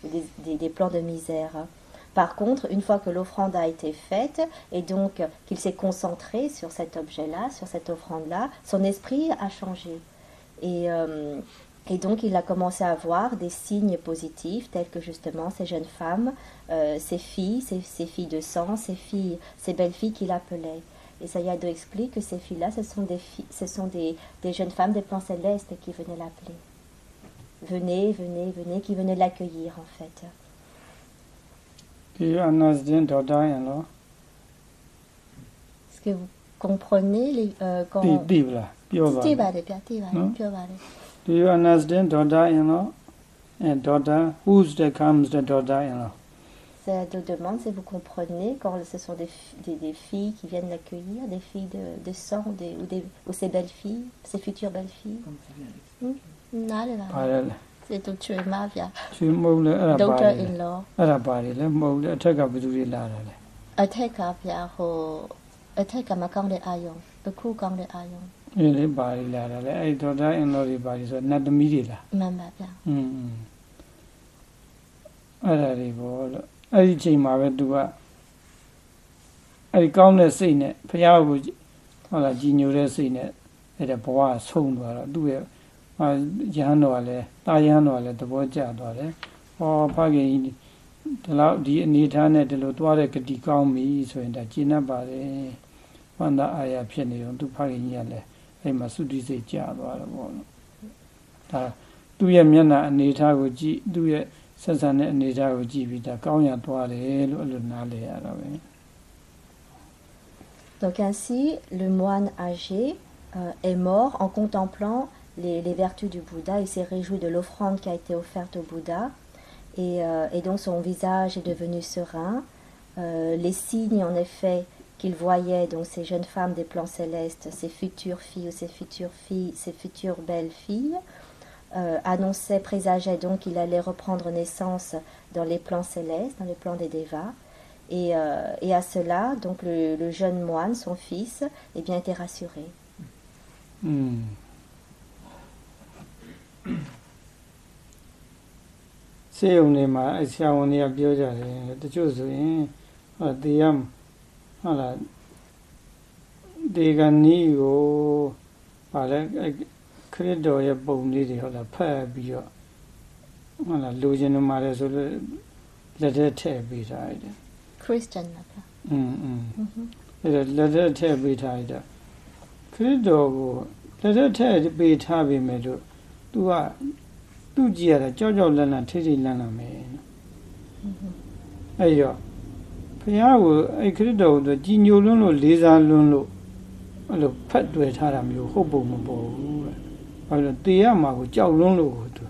des, plans de misère. Par contre, une fois que l'offrande a été faite et donc qu'il s'est concentré sur cet objet-là, sur cette offrande-là, son esprit a changé. Euh, et, donc, il a commencé à voir des signes positifs, tels que justement ces jeunes femmes, euh, ces filles, ces, filles de sang, ces filles, ces belles filles qu'il appelait. Et Sayado explique que ces filles-là, ce sont, des, filles, ce sont des, jeunes femmes des plans célestes qui venaient l'appeler. Venez, venez, venez, qui venaient l'accueillir en fait. Est-ce que vous comprenez les, euh, quand... ပလားပြောပါ သိပါတယ်ဗျသိပါတယ် နော် ပြောပါတယ် Do you understand daughter in law? And daughter, who's the comes the daughter in law? Ça te demande si vous comprenez quand ce sont des, fi- des, des filles qui viennent l'accueillir, des filles de, de sang ou, des, ou, des, ou ces belles filles, ces futures belles filles. Non, là, ပါလေလေ c'est tout tuer ma vie. ချွေးမဟုတ်လေအဲ့ဒါပါလေ Daughter in law. အဲ့ဒါပါတယ်လေမဟုတ်လေအထက်ကဘယ်သူတွေလာတာလဲ အထက်ကဗျာဟိုအထက်ကမကောင်းတဲ့အာယုံတစ်ခုကောင်းတဲ့အာယုံ အဲ့လေပါရီလာတာလေအဲ့ဒေါက်တာအင်တော်ဒီပါရီဆိုနတ်သမီးတွေလားမှန်ပါဗျာอืมအဲ့ဒါတွေပေါ့လို့အဲ့ဒီချိန်မှာပဲသူကအဲ့ဒီကောင်းတဲ့စိတ်နဲ့ဖရာကိုဟုတ်လားကြီးညိုတဲ့စိတ်နဲ့အဲ့ဒါဘဝဆုံးသွားတော့သူ့ရဲ့ရဟန်းတော်ကလည်းတာရဟန်းတော်ကလည်းသဘောကျသွားတယ်ဟောဖခင်ကြီးဒီလောက်ဒီအနေထားနဲ့ဒီလိုသွားတဲ့ဂတိကောင်းပြီဆိုရင်ဒါကျေနပ်ပါတယ်ဝန္တာအာရဖြစ်နေအောင်သူဖခင်ကြီးကလည်း အဲ့မှာသုတိစိတ်ကျသွားတယ်ပေါ့နော်ဒါ သူ့ရဲ့မျက်နှာအနေထားကိုကြည့်သူ့ရဲ့ဆက်ဆံတဲ့အနေထားကိုကြည့်ပြီးဒါကောင်းရသွားတယ်လို့အဲ့လိုနားလည်ရတာပဲ Donc ainsi, le moine âgé euh, est mort en contemplant les, les vertus du Bouddha. Il s'est réjoui de l'offrande qui a été offerte au Bouddha. Et, euh, et donc son visage est devenu serein. Euh, les signes, en effet, qu'il voyait, donc ces jeunes femmes des plans célestes, ces futures filles ou ces futures filles, ces futures belles filles, euh, annonçaient, présageaient donc qu'il allait reprendre naissance dans les plans célestes, dans les plans des Devas. Et, euh, à cela, donc le, jeune moine, son fils, eh bien, était rassuré. อื ဟောတရားဟုတ်လားဒီကနီးကိုပါလဲအဲ့ခရစ်တော်ရဲ့ပုံလေးတွေဟုတ်လားဖတ်ပြီးတော့ဟုတ်လားလူချင်းတွေမှာလဲဆိုလို့လက်ထဲထည့်ပေးထားရတယ် Christian, là-bas. อืมอืม Mhm. အဲ့ဒါလက်ထက်ထည့်ပေးထားရတာခရစ်တော်ကိုလက်ထက်ထည့်ပေးထားပြီမဲ့လို့ तू ကသူ့ကြည့်ရတာကြောက်ကြောက်လန့်လန့်ထိထိလန့်လန့်ပဲအဲ့တော့ ဘုရားကိုအဲ့ခရစ်တော်ကိုသူကြီးညိုလွန်းလို့လေးစားလွန်းလို့အဲ့လိုဖတ်တွေ့ထားတာမျိုးဟုတ်ပုံမပေါ်ဘူးတဲ့ဘာလို့လဲတေရမှာကိုကြောက်လွန်းလို့ကိုသူ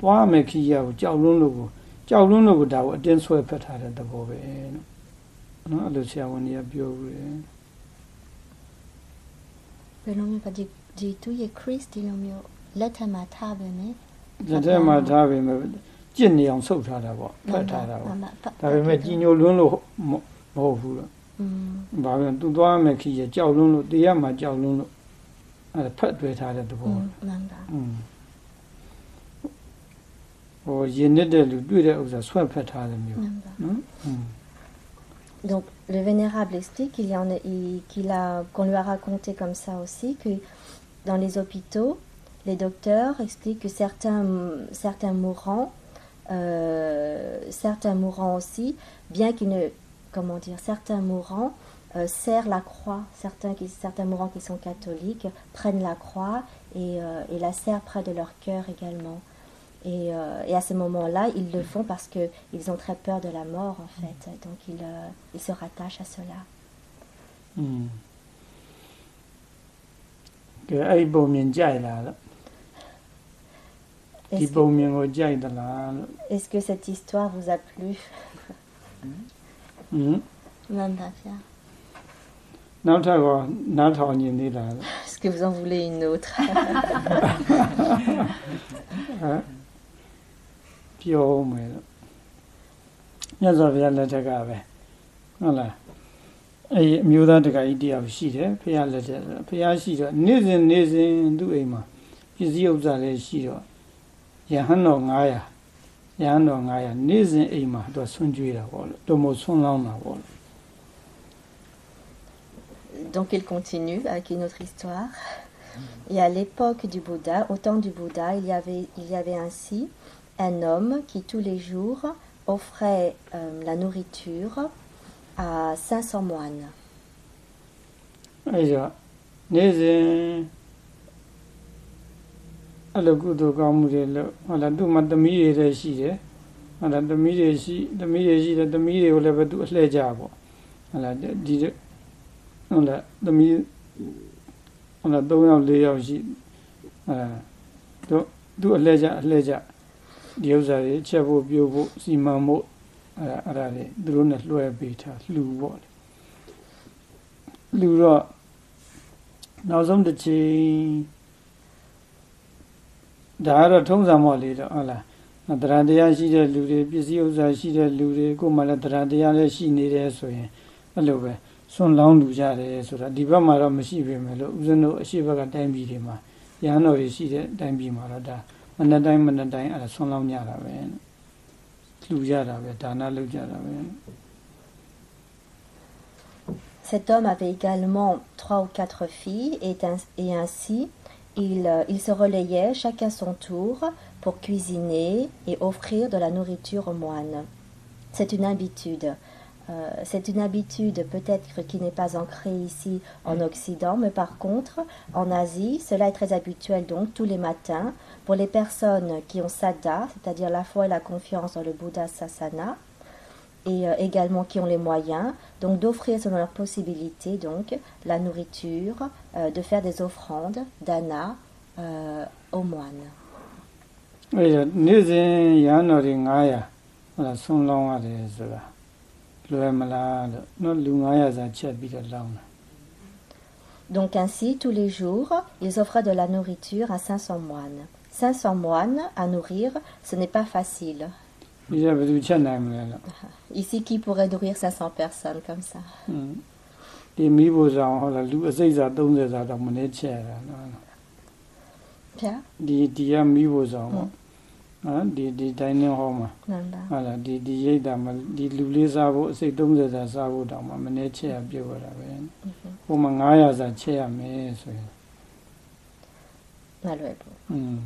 သွားမယ်ခီးရကိုကြောက်လွန်းလို့ကိုကြောက်လွန်းလို့ကိုဒါကိုအတင်းဆွဲဖတ်ထားတဲ့သဘောပဲနော်နော်အဲ့လိုဆရာဝန်ကြီးကပြောဘူးလေဘယ်လိုမျိုးပါဒီဒီသူရဲ့ Christ ဒီလိုမျိုးလက်ထက်မှာထားပဲမယ်လက်ထက်မှာထားပေမဲ့ Donc le vénérable explique qu'il en qu'il a qu'on lui a raconté comme ça aussi que dans les hôpitaux les docteurs expliquent que certains certains mourants certains mourants aussi, bien qu'ils ne, comment dire, certains mourants euh, serrent la croix. Certains, qui, certains mourants qui sont catholiques prennent la croix et, euh, et la serrent près de leur cœur également. Et, euh, et à ce moment-là, ils le font parce qu'ils ont très peur de la mort, en fait. Donc, ils, euh, ils se rattachent à cela. อืมကဲအဲ့ ဒီပုံမြင်ကြိုက်လားလို့ဒီ Est-ce ပုံ que, မြင်ကိုကြိုက်သလားလို့ est-ce que cette histoire vous a plu ဟင် Mme Bafia နောက်ထပ်ကနားထောင်နေသေးလားလို့ Est-ce que vous en voulez une autre ဟမ်ပြောမယ်လို့မြတ်စွာဘုရားလက်ထက်ကပဲဟုတ်လားအဲ့ဒီအမျိုးသားတကကြီးတယောက်ရှိတယ်ဖះလက်ထက်ဖះရှိတော့နေ့စဉ်နေ့စဉ်သူ့အိမ်မှာပစ္စည်းဥစ္စာလေးရှိတော့ ယဟန်တော်900 ရဟန်းတော်900နေ့စဉ်အိမ်မှာသူကဆွန့်ကြွေးတာပေါ့လို့တို့မို့ဆွန့်လောင်းတာပေါ့လို့ Donc il continue avec une autre histoire. Et à l'époque du Bouddha, au temps du Bouddha, il y avait, il y avait ainsi un homme qui tous les jours offrait euh, la nourriture à 500 moines. အဲဒါနေ့စဉ် အဲ့လိုကုသိုလ်ကောင်းမှုတွေလို့ဟုတ်လားသူ့မှာသမီးတွေလည်းရှိတယ်ဟုတ်လားသမီးတွေရှိသမီးတွေရှိတယ်သမီးတွေကိုလည်းပဲသူအလှည့်ကြပေါ့ဟုတ်လားဒီဟုတ်လားသမီးဟုတ်လား3ယောက်4ယောက်ရှိအဲသူသူအလှည့်ကြအလှည့်ကြဒီဥစ္စာတွေချက်ဖို့ပြုတ်ဖို့စီမံဖို့အဲ့ဒါအဲ့ဒါတွေသူတို့နဲ့လွှဲပေးထားလှူပေါ့လေလှူတော့နောက်ဆုံးတစ်ချိန် ဒါကတော့ထုံးစံမော်လေးတော့ဟုတ်လားနော်တရားတရားရှိတဲ့လူတွေပစ္စည်းဥစ္စာရှိတဲ့လူတွေကိုယ်မှလည်းတရားတရားလည်းရှိနေတယ်ဆိုရင်အဲ့လိုပဲဆွန့်လောင်းလူကြတယ်ဆိုတာဒီဘက်မှာတော့မရှိပေမဲ့လို့ဦးဇင်းတို့အရှိဘက်ကတိုင်းပြည်တွေမှာရဟန်းတော်တွေရှိတဲ့တိုင်းပြည်မှာတော့ဒါမနက်တိုင်းမနက်တိုင်းအဲ့ဒါဆွန့်လောင်းကြတာပဲလူကြတာပဲဒါနလုပ်ကြတာပဲ Cet homme avait également trois ou quatre filles et, ain- et ainsi il, euh, se relayait chacun son tour pour cuisiner et offrir de la nourriture aux moines. C'est une habitude. Euh, c'est une habitude peut-être qui n'est pas ancrée ici en Occident, mais par contre, en Asie, cela est très habituel donc tous les matins pour les personnes qui ont sada, c'est-à-dire la foi et la confiance dans le Bouddha Sasana, et euh, également qui ont les moyens, donc d'offrir selon leurs possibilités donc la nourriture, euh, de faire des offrandes d'ana euh, aux moines. Donc ainsi, tous les jours, ils offraient de la nourriture à 500 moines. 500 moines à nourrir, ce n'est pas facile. Ici, qui pourrait nourrir 500 personnes comme ça Pierre? Mm. နော်ဒီဒီ dining hall မှာဟုတ်လားဒီဒီရိတ်တာမှာဒီလူလေးစားဖို့အစိတ်30စားစားဖို့တောင်မှမနေ့ချက်ရပြုတ်ရတာပဲဟိုမှာ900စားချက်ရမယ်ဆိုရင်မလွယ်ဘူးอืม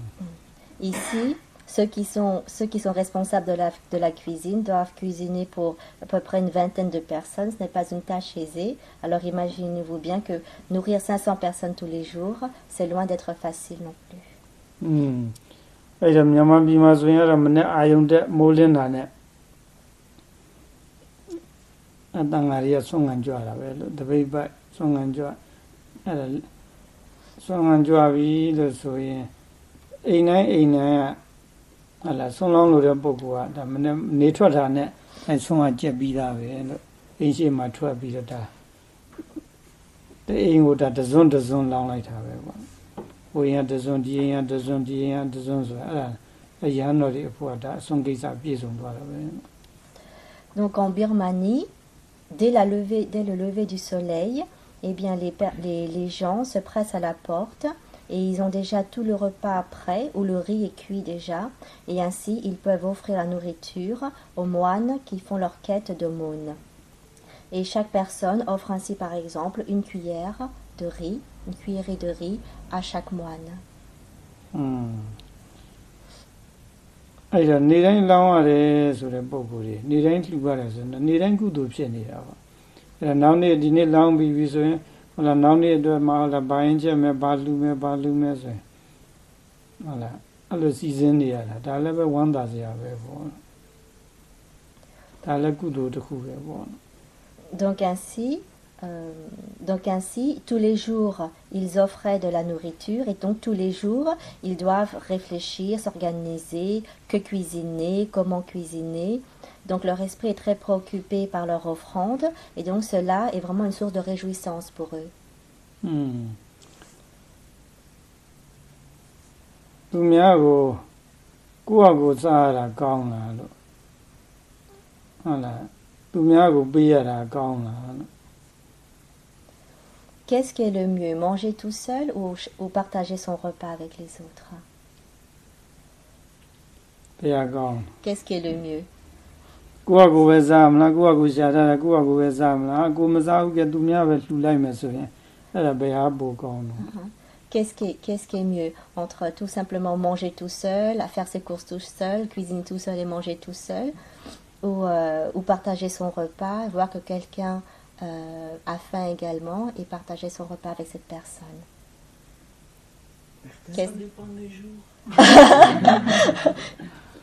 ici ceux qui sont, ceux qui sont responsables de la, de la cuisine doivent cuisiner pour à peu près une vingtaine de personnes. Ce n'est pas une tâche aisée. Alors imaginez-vous bien que nourrir 500 personnes tous les jours, c'est loin d'être facile non plus. อืมအဲ့ဒါမြန်မာပြည်မှာဆိုရင်အဲ့ဒါမနေ့အာယုံတက်မိုးလင်းတာနဲ့အတန်ဃာရီကဆွမ်းငံကြွတာပဲလို့တပိတ်ပိုက်ဆွမ်းငံကြွအဲ့ဒါဆွမ်းငံကြွပြီလို့ဆိုရင်အိမ်တိုင်းအိမ်တိုင်းက ဟလာဆွမ်းလောင်းလို့တဲ့ပုဂ္ဂိုလ်ကဒါမနေ့နေထွက်တာနဲ့အဲဆွမ်းကကြက်ပြီးသားပဲလို့အိမ်ရှိမှထွက်ပြီးတော့ဒါတဲ့အိမ်ကိုဒါတစွန်းတစွန်းလောင်းလိုက်တာပဲပေါ့ ဟိုရင်ကတစွန်းဒီရင်ကတစွန်းဒီရင်ကတစွန်းဆိုအဲ့ဒါအရဟန်းတော်တွေအဖို့ကဒါအစွန်းကိစ္စပြည့်စုံသွားတာပဲ Donc en Birmanie, dès, la levée, dès le lever du soleil, eh bien les, per- les, les gens se pressent à la porte et ils ont déjà tout le repas prêt ou le riz est cuit déjà et ainsi ils peuvent offrir la nourriture aux moines qui font leur quête de d'aumône. Et chaque personne offre ainsi par exemple une cuillère de riz, une cuillerée de riz à chaque moine. อืมအဲ့ဒါနေတိုင်းလောင်းရတယ်ဆိုတဲ့ပုံကိုယ်ကြီးနေတိုင်းလှူရတယ်ဆိုတော့နေတိုင်းကုသိုလ်ဖြစ်နေတာပေါ့အဲ့ဒါနောက်နေ့ဒီနေ့လောင်းပြီးပြီဆိုရင် ဟုတ်လားနောက်နေ့အတွက်မှာဟုတ်လားဘာရင်ချက်မဲ့ဘာလှူမဲ့ဘာလှူမဲ့ဆိုရင်ဟုတ်လားအဲ့လိုစီစဉ်နေရတာဒါလည်းပဲဝမ်းသာစရာပဲပေါ့ဒါလည်းကုသိုလ်တစ်ခုပဲပေါ့ Donc ainsi, euh, donc ainsi, tous les jours, ils offraient de la nourriture et donc tous les jours, ils doivent réfléchir, s'organiser, que cuisiner, comment cuisiner. Donc leur esprit est très préoccupé par leur offrande et donc cela est vraiment une source de réjouissance pour eux. อืมသူများကိုကိုယ့်အကိုစားရတာကောင်းလားလို့ဟုတ်လားသူများကိုပေးရတာကောင်းလားလို့ Qu'est-ce qui est le mieux, manger tout seul ou, ou partager son repas avec les autres တ ဘယ်ဟာကောင်း Qu'est-ce qui est le mieux ကိုယ့်ဟာကိုယ်ပဲစားမလားကိုယ့်ဟာကိုယ်ရှာထားတာကိုယ့်ဟာကိုယ်ပဲစားမလားကိုယ်မစားဘူးကဲသူများပဲလှူလိုက်မယ်ဆိုရင်အဲ့ဒါဘယ်ဟာပိုကောင်းလဲ Qu'est-ce qui, est, qu'est-ce qui est mieux entre tout simplement manger tout seul, à faire ses courses tout seul, cuisiner tout seul et manger tout seul, ou, euh, ou partager son repas, voir que quelqu'un euh, a faim également et partager son repas avec cette personne Ça Qu'est-ce- dépend des jours.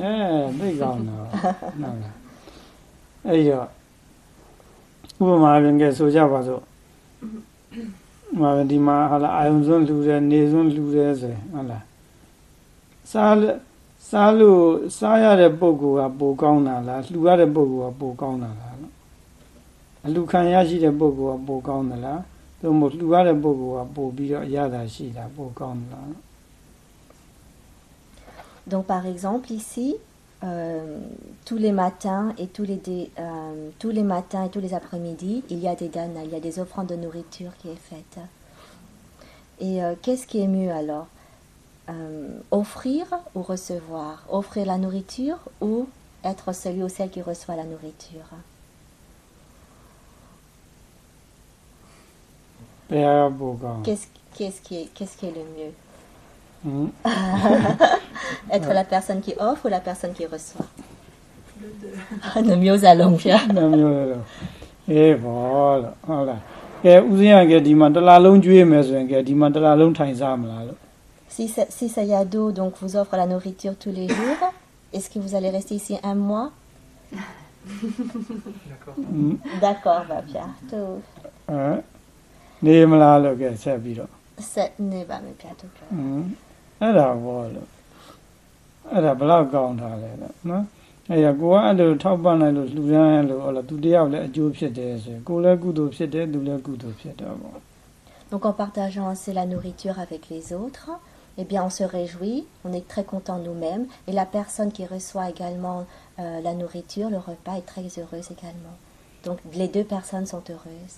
အဲသိကောင်းတော့ဟုတ်လားအဲ့တော့ဥပမာပြင်ကဲဆိုကြပါစို့ဟမှာဒီမှာဟာလာအာယုံစွန်းလှူတယ်နေစွန်းလှူတယ်ဆိုရင်ဟုတ်လားစားလို့စားလို့စားရတဲ့ပုံကပိုကောင်းတာလားလှူရတဲ့ပုံကပိုကောင်းတာလားလို့အလူခံရရှိတဲ့ပုံကပိုကောင်းသလားသို့မဟုတ်လှူရတဲ့ပုံကပိုပြီးတော့အရသာရှိတာပိုကောင်းသလားလို့ Donc par exemple ici, euh, tous les matins et tous les, euh, tous les matins et tous les après-midi, il y a des danas, il y a des offrandes de nourriture qui est faite. Et euh, qu'est-ce qui est mieux alors? Offrir ou recevoir? Offrir la nourriture ou être celui ou celle qui reçoit la nourriture? Qu'est-ce qui est le mieux? ဟမ် Être la personne qui offre ou la personne qui reçoit Le deux. Le mieux à long နှမျိုးလေလို့အေးဘောလို့ဟုတ်လားကဲဥစဉ်ကကဲဒီမှာတစ်လားလုံးကျွေးမယ်ဆိုရင်ကဲဒီမှာတစ်လားလုံးထိုင်စားမလားလို့ Si, ça- si Sayado donc vous offre la nourriture tous les jours, est-ce que vous allez rester ici un mois ဟမ် D'accord, va bien. Tout- ဟမ်နေမလားလို့ကဲဆက်ပြီးတော့ Ça ne va me bien tout ဟမ်အဲ့ ဒါဘောလို့အဲ့ဒါဘယ်လောက်ကောင်းထားလဲလို့နော်အဲ့ရကိုကအဲ့လိုထောက်ပံ့လိုက်လို့လှူဒန်းရလို့ဟုတ်လားသူတယောက်လည်းအကျိုးဖြစ်တယ်ဆိုရင်ကိုလည်းကုသိုလ်ဖြစ်တယ်သူလည်းကုသိုလ်ဖြစ်တော့ပေါ့ Donc en partageant ainsi la nourriture avec les autres, eh bien on se réjouit, on est très content nous-mêmes et la personne qui reçoit également euh, la nourriture, le repas est très heureuse également. Donc les deux personnes sont heureuses.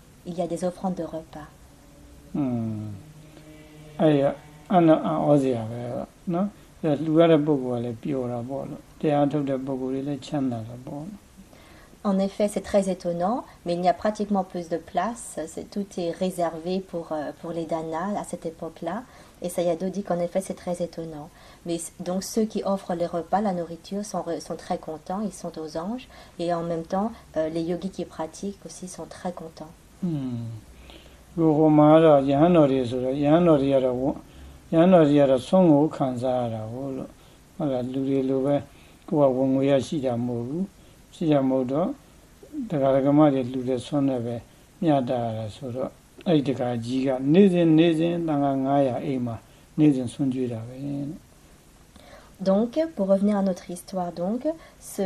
il y a des offrandes de repas. อืมအဲ့ရအနာဩစရာပဲနော်အဲ့လှူရတဲ့ပုဂ္ဂိုလ်ကလည်းပျော်တာပေါ့လို့တရားထုတ်တဲ့ပုဂ္ဂိုလ်တွေလည်းချမ်းသာတာပေါ့ En effet, c'est très étonnant, mais il n'y a pratiquement plus de place. c'est- tout est réservé pour, euh, pour les danas à cette époque-là. Et Sayado dit qu'en effet, c'est très étonnant. Mais c- donc ceux qui offrent les repas, la nourriture, sont, re- sont très contents, ils sont aux anges. Et en même temps, euh, les yogis qui pratiquent aussi sont très contents. อืมကိုဟိုမှာတော့ယဟန်တော်တွေဆိုတော့ယဟန်တော်တွေကတော့ဝယဟန်တော်တွေကတော့ဆုံးကိုခံစားရတာဟုတ်လို့ဟုတ်လားလူတွေလိုပဲကိုကဝင်ငွေရရှိတာမဟုတ်ဘူးရှိတာမဟုတ်တော့တရားဓမ္မတွေလူတွေဆွမ်းတယ်ပဲမြတ်တာရတာဆိုတော့အဲ့ဒီတရားကြီးကနေ့စဉ်နေ့စဉ်တန်ခါ900အိမ်မှာနေ့စဉ်ဆွမ်းကြွေးတာပဲတဲ့ Donc, pour revenir à notre histoire, donc, ce,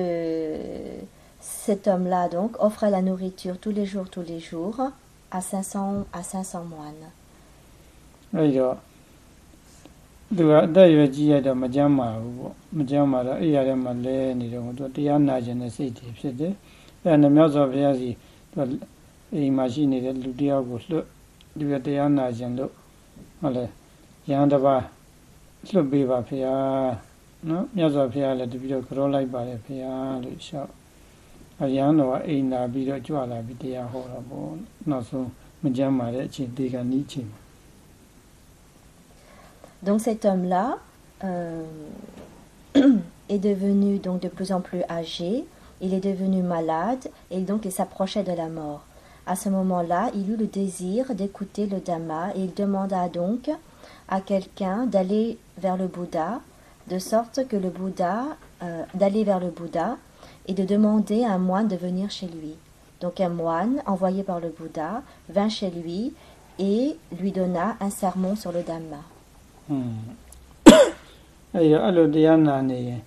cet homme-là donc offrait la nourriture tous les jours, tous les jours, à 500, à 500 moines. အဲ့တော့သူကအသက်အရွယ်ကြီးရတော့မကြမ်းပါဘူးပေါ့မကြမ်းပါတော့အဲ့ရတဲ့မှာလဲနေတော့သူတရားနာခြင်းနဲ့စိတ်တွေဖြစ်တယ်အဲ့ဒါနဲ့မြတ်စွာဘုရားစီသူအိမ်မှာရှိနေတဲ့လူတယောက်ကိုလွတ်ဒီကတရားနာခြင်းလို့ဟုတ်လဲရဟန်းတစ်ပါးလွတ်ပေးပါဖေဟာနော်မြတ်စွာဘုရားလည်းတပည့်တော်ကြောလိုက်ပါတယ်ဖေဟာလို့လျှောက် အရဟန်းတော်ကအိမ်နာပြီးတော့ကြွလာပြီးတရားဟောတာပေါ့နောက်ဆုံးမကြမ်းပါတဲ့အချိန်ဒီကနီးချိန် Donc cet homme-là euh, est devenu donc de plus en plus âgé, il est devenu malade et donc il s'approchait de la mort. À ce moment-là, il eut le désir d'écouter le Dhamma et il demanda donc à quelqu'un d'aller vers le Bouddha, de sorte que le Bouddha, euh, d'aller vers le Bouddha et de demander à un moine de venir chez lui. Donc un moine envoyé par le Bouddha vint chez lui et lui donna un sermon sur le Dhamma. ဟွန်းအဲဒီတော့အဲ့လိုတရားနာနေရင်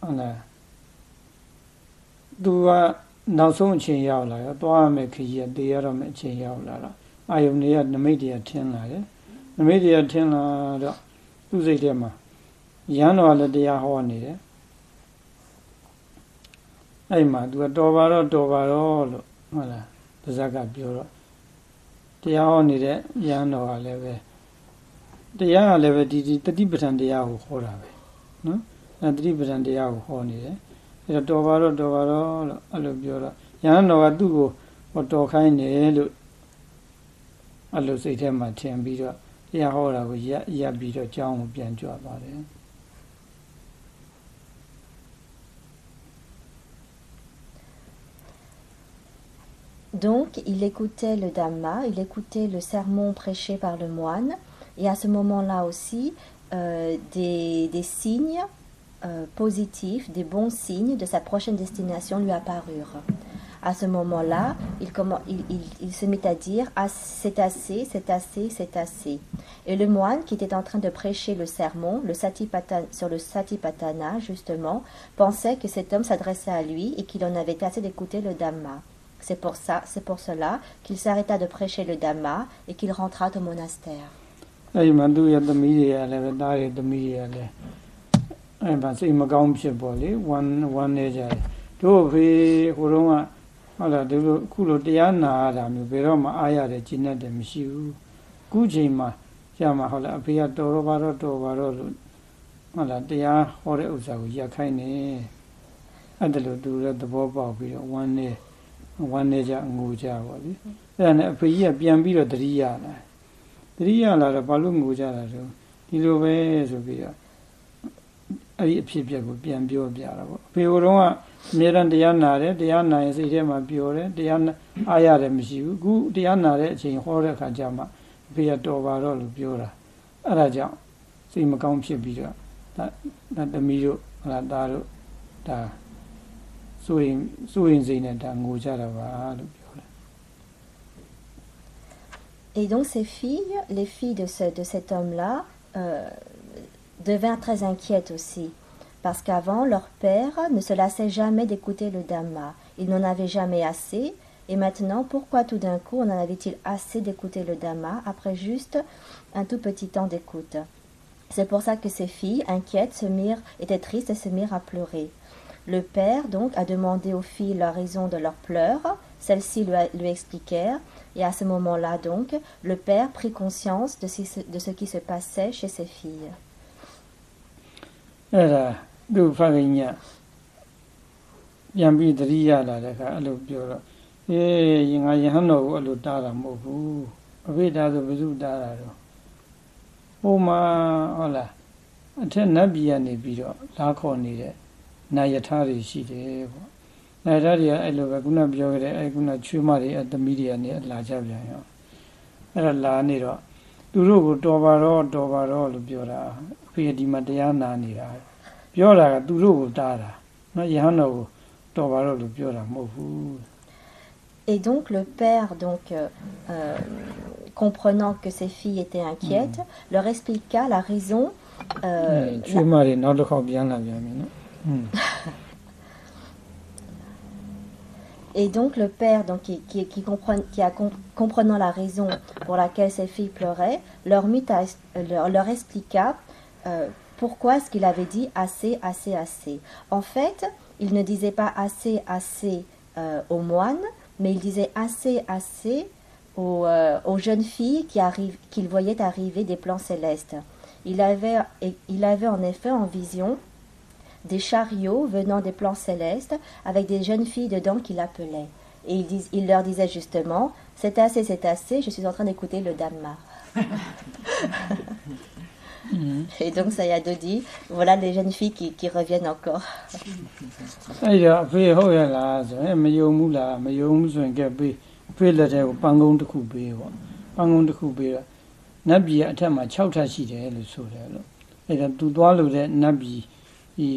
ဟုတ်လားသူကနောက်ဆုံးအချိန်ရောက်လာရောသွားရမယ့်ခကြီးကတေးရတော့မယ့်အချိန်ရောက်လာတော့အာယုန်တွေကနမိတ်တွေကထင်းလာတယ်နမိတ်တွေကထင်းလာတော့သူ့စိတ်ထဲမှာရဟန်းတော်ကလည်းတရားဟောနေတယ် အဲ့မှာသူကတော်ပါတော့တော်ပါတော့လို့ဟုတ်လားပါဇက်ကပြောတော့တရားဟောနေတဲ့ရဟန်းတော်ကလည်းပဲတရားကလည်းပဲဒီဒီတတိပဋ္ဌာန်တရားကိုဟောတာပဲနော်အဲတတိပဋ္ဌာန်တရားကိုဟောနေတယ်အဲတော့တော်ပါတော့တော်ပါတော့လို့အဲ့လိုပြောတော့ရဟန်းတော်ကသူ့ကိုဟောတော်ခိုင်းတယ်လို့အဲ့လိုစိတ်ထဲမှာထင်ပြီးတော့တရားဟောတာကိုရပ်ရပ်ပြီးတော့ကြောင်းကိုပြန်ကြွသွားတယ် Donc, il écoutait le Dhamma, il écoutait le sermon prêché par le moine, et à ce moment-là aussi, euh, des, signes euh, positifs, des bons signes de sa prochaine destination lui apparurent. À ce moment-là, il, se mit à dire Ah, C'est assez, c'est assez, c'est assez. Et le moine qui était en train de prêcher le sermon le sur le Satipatthana, justement, pensait que cet homme s'adressait à lui et qu'il en avait assez d'écouter le Dhamma. C'est pour ça, c'est pour cela qu'il s'arrêta de prêcher le Dhamma et qu'il rentra au monastère. ဝမ်းနေကြငိုကြပါလေအဲ့ဒါနဲ့အဖေကြီးကပြန်ပြီးတော့တတိယလာတတိယလာတော့ဘာလို့ငိုကြတာဆိုဒီလိုပဲဆိုပြီးတော့အဲ့ဒီအဖြစ်အပျက်ကိုပြန်ပြောပြတာပေါ့အဖေကတော့အမြဲတမ်းတရားနာတယ်တရားနာရင်စိတ်ထဲမှာပျော်တယ်တရားအားရတယ်မရှိဘူးအခုတရားနာတဲ့အချိန်ဟောတဲ့အခါကျမှအဖေကတော်ပါတော့လို့ပြောတာအဲ့ဒါကြောင့်စိတ်မကောင်းဖြစ်ပြီးတော့ဒါသမီးတို့ဟလာသားတို့ဒါ စိုးရင်စိုးရင်စိတ်နဲ့ဒါငိုကြတာပါလို့ပြောတယ် Et donc ces filles, les filles de, ce- de cet homme-là, euh, devinrent très inquiètes aussi. Parce qu'avant, leur père ne se lassait jamais d'écouter le Dhamma. Il n'en avait jamais assez. Et maintenant, pourquoi tout d'un coup en avait-il assez d'écouter le Dhamma après juste un tout petit temps d'écoute C'est pour ça que ces filles, inquiètes, se mirent, étaient tristes et se mirent à pleurer. Le père, donc, a demandé aux filles la raison de leurs pleurs. Celles-ci lui, expliquèrent. Et à ce moment-là, donc, le père prit conscience de ce, de ce qui se passait chez ses filles. နာယထာတွေရှိတယ်ပေါ့နာယထာတွေကအဲ့လိုပဲခုနပြောခဲ့တဲ့အဲ့ခုနချွေးမတွေအသမီးတွေကနေလာကြပြန်ရောအဲ့ဒါလာနေတော့သူတို့ကိုတော်ပါတော့တော်ပါတော့လို့ပြောတာအဖေဒီမှာတရားနာနေတာပြောတာကသူတို့ကိုတားတာနော်ယဟန်တော်ကိုတော်ပါတော့လို့ပြောတာမဟုတ်ဘူး Et donc le père, donc, euh, comprenant que ses filles étaient inquiètes, mmh. leur expliqua la raison. Euh, mmh. la... Hmm. Et donc le père, donc, qui, qui, qui, comprenant la raison pour laquelle ses filles pleuraient, leur, mit leur, expliqua euh, pourquoi est-ce qu'il avait dit assez, assez, assez. En fait, il ne disait pas assez, assez euh, aux moines, mais il disait assez, assez aux, euh, jeunes filles qu'il voyait arriver des plans célestes. Il avait, il avait en effet en vision des chariots venant des plans célestes avec des jeunes filles dedans qu'il appelait. Et il, dis- il leur disait justement C'est assez, c'est assez, je suis en train d'écouter le Dhamma. Et donc Sayado dit, voilà les jeunes filles qui, qui reviennent encore. ဒီ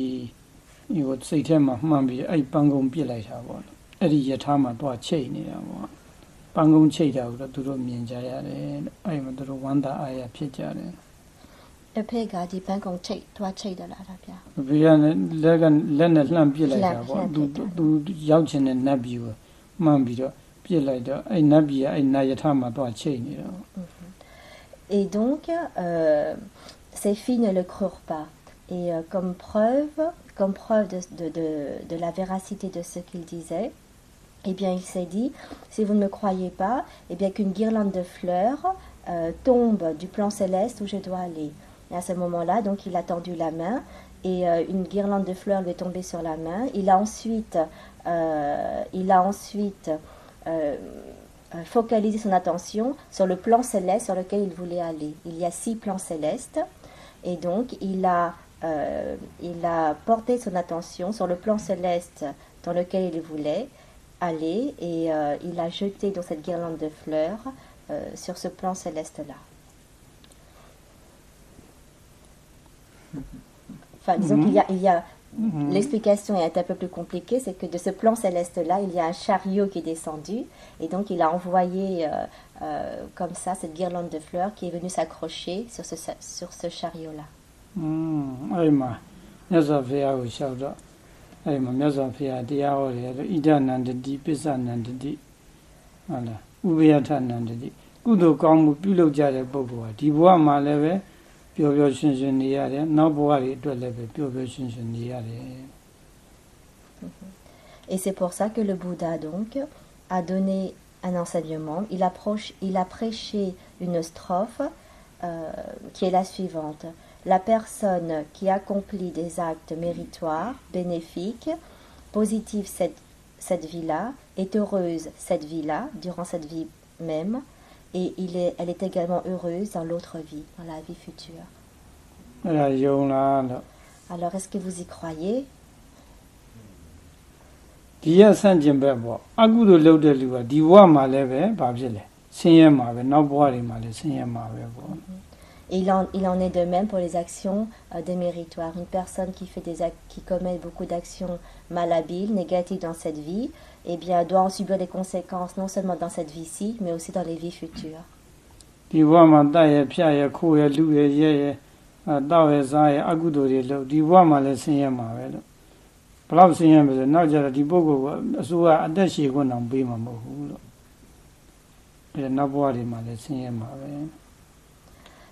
ဒီကိုစိတ်ထဲမှာမှန်ပြီးအဲ့ပန်းကုံပြစ်လိုက်တာပေါ့အဲ့ဒီယထာမှာတော့ချိတ်နေတာပေါ့ပန်းကုံချိတ်တာကိုတော့သူတို့မြင်ကြရတယ်အဲ့မှာသူတို့ဝမ်းသာအားရဖြစ်ကြတယ်အဖေကဒီပန်းကုံချိတ်သွားချိတ်တလာတာဗျာဘီကလက်ကလက်နဲ့လှမ်းပြစ်လိုက်တာပေါ့သူသူရောက်ချင်တဲ့နတ်ပြည်ကိုမှန်ပြီးတော့ပြစ်လိုက်တော့အဲ့နတ်ပြည်ကအဲ့နတ်ယထာမှာတော့ချိတ်နေတော့ Et donc, euh, ces filles ne le crurent pas. Et euh, comme preuve, comme preuve de, de, de, de la véracité de ce qu'il disait, eh bien, il s'est dit, si vous ne me croyez pas, eh bien, qu'une guirlande de fleurs euh, tombe du plan céleste où je dois aller. Et à ce moment-là, donc, il a tendu la main et euh, une guirlande de fleurs lui est tombée sur la main. Il a ensuite, euh, il a ensuite euh, focalisé son attention sur le plan céleste sur lequel il voulait aller. Il y a six plans célestes et donc il a, euh, il a porté son attention sur le plan céleste dans lequel il voulait aller et euh, il a jeté dans cette guirlande de fleurs euh, sur ce plan céleste-là. Enfin, disons qu'il y a, il y a L'explication est un peu plus compliquée, c'est que de ce plan céleste-là, il y a un chariot qui est descendu, et donc il a envoyé comme ça cette guirlande de fleurs qui est venue s'accrocher sur ce, sur ce chariot-là. อืมအဲ့မှာမြတ်စွာဘုရားကိုလျှောက်တော့အဲ့မှာမြတ်စွာဘုရားတရားဟောတယ်လို့ဣဒနန္တတိပစ္စနန္တတိဟုတ်လားဥပယထနန္တတိကုသိုလ်ကောင်းမှုပြုလုပ်ကြတဲ့ပုဂ္ဂိုလ်ဟာဒီဘဝမှာလည်းပဲပျော်ပျော်ရွှင်ရွှင်နေရတယ်နောက်ဘဝတွေအတွက်လည်းပဲပျော်ပျော်ရွှင်ရွှင်နေရတယ် Et c'est pour ça que le Bouddha, donc, a donné un enseignement. Il, approche, il a prêché une strophe euh, qui est la suivante. la personne qui accomplit des actes méritoires, bénéfiques, positifs cette, cette vie-là, est heureuse cette vie-là, durant cette vie même, et il est, elle est également heureuse dans l'autre vie, dans la vie future. Alors, est-ce que vous y croyez? Mm-hmm. Et il en, est de même pour les actions euh, déméritoires. Une personne qui, qui commet beaucoup d'actions malhabiles, négatives dans cette vie, eh bien, doit en subir les conséquences non seulement dans cette vie-ci, mais aussi dans les vies futures.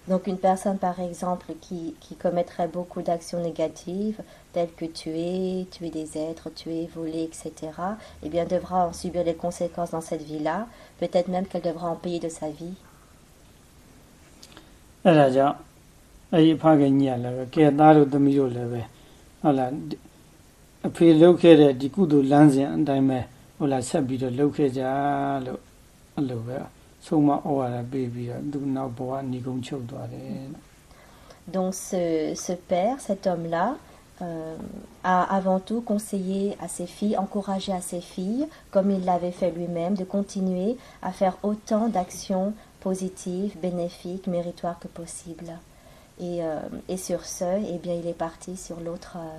Donc, une personne, par exemple, qui, qui commettrait beaucoup d'actions négatives, telles que tuer, tuer des êtres, tuer, voler, etc., eh bien, devra en subir les conséquences dans cette vie-là. Peut-être même qu'elle devra en payer de sa vie. အဲ့ဒါကြောင့်အဲ့ဒီအဖခင်ကြီးကလည်းပဲကဲသားတို့သမီးတို့လည်းပဲဟုတ်လားဒီအဖေလုပ်ခဲ့တဲ့ဒီကုသိုလ်လမ်းစဉ်အတိုင်းပဲဟုတ်လားဆက်ပြီးတော့လုပ်ခဲ့ကြလို့အဲ့လိုပဲ ဆုံးမဩဝါဒပေးပြီးတော့သူနောက်ဘဝညီကုန်းချုပ်သွားတယ်လို့ Donc ce, ce père, cet homme-là, euh, a avant tout conseillé à ses filles, encouragé à ses filles, comme il l'avait fait lui-même, de continuer à faire autant d'actions positives, bénéfiques, méritoires que possible. Et, euh, et sur ce, eh bien, il est parti sur l'autre euh,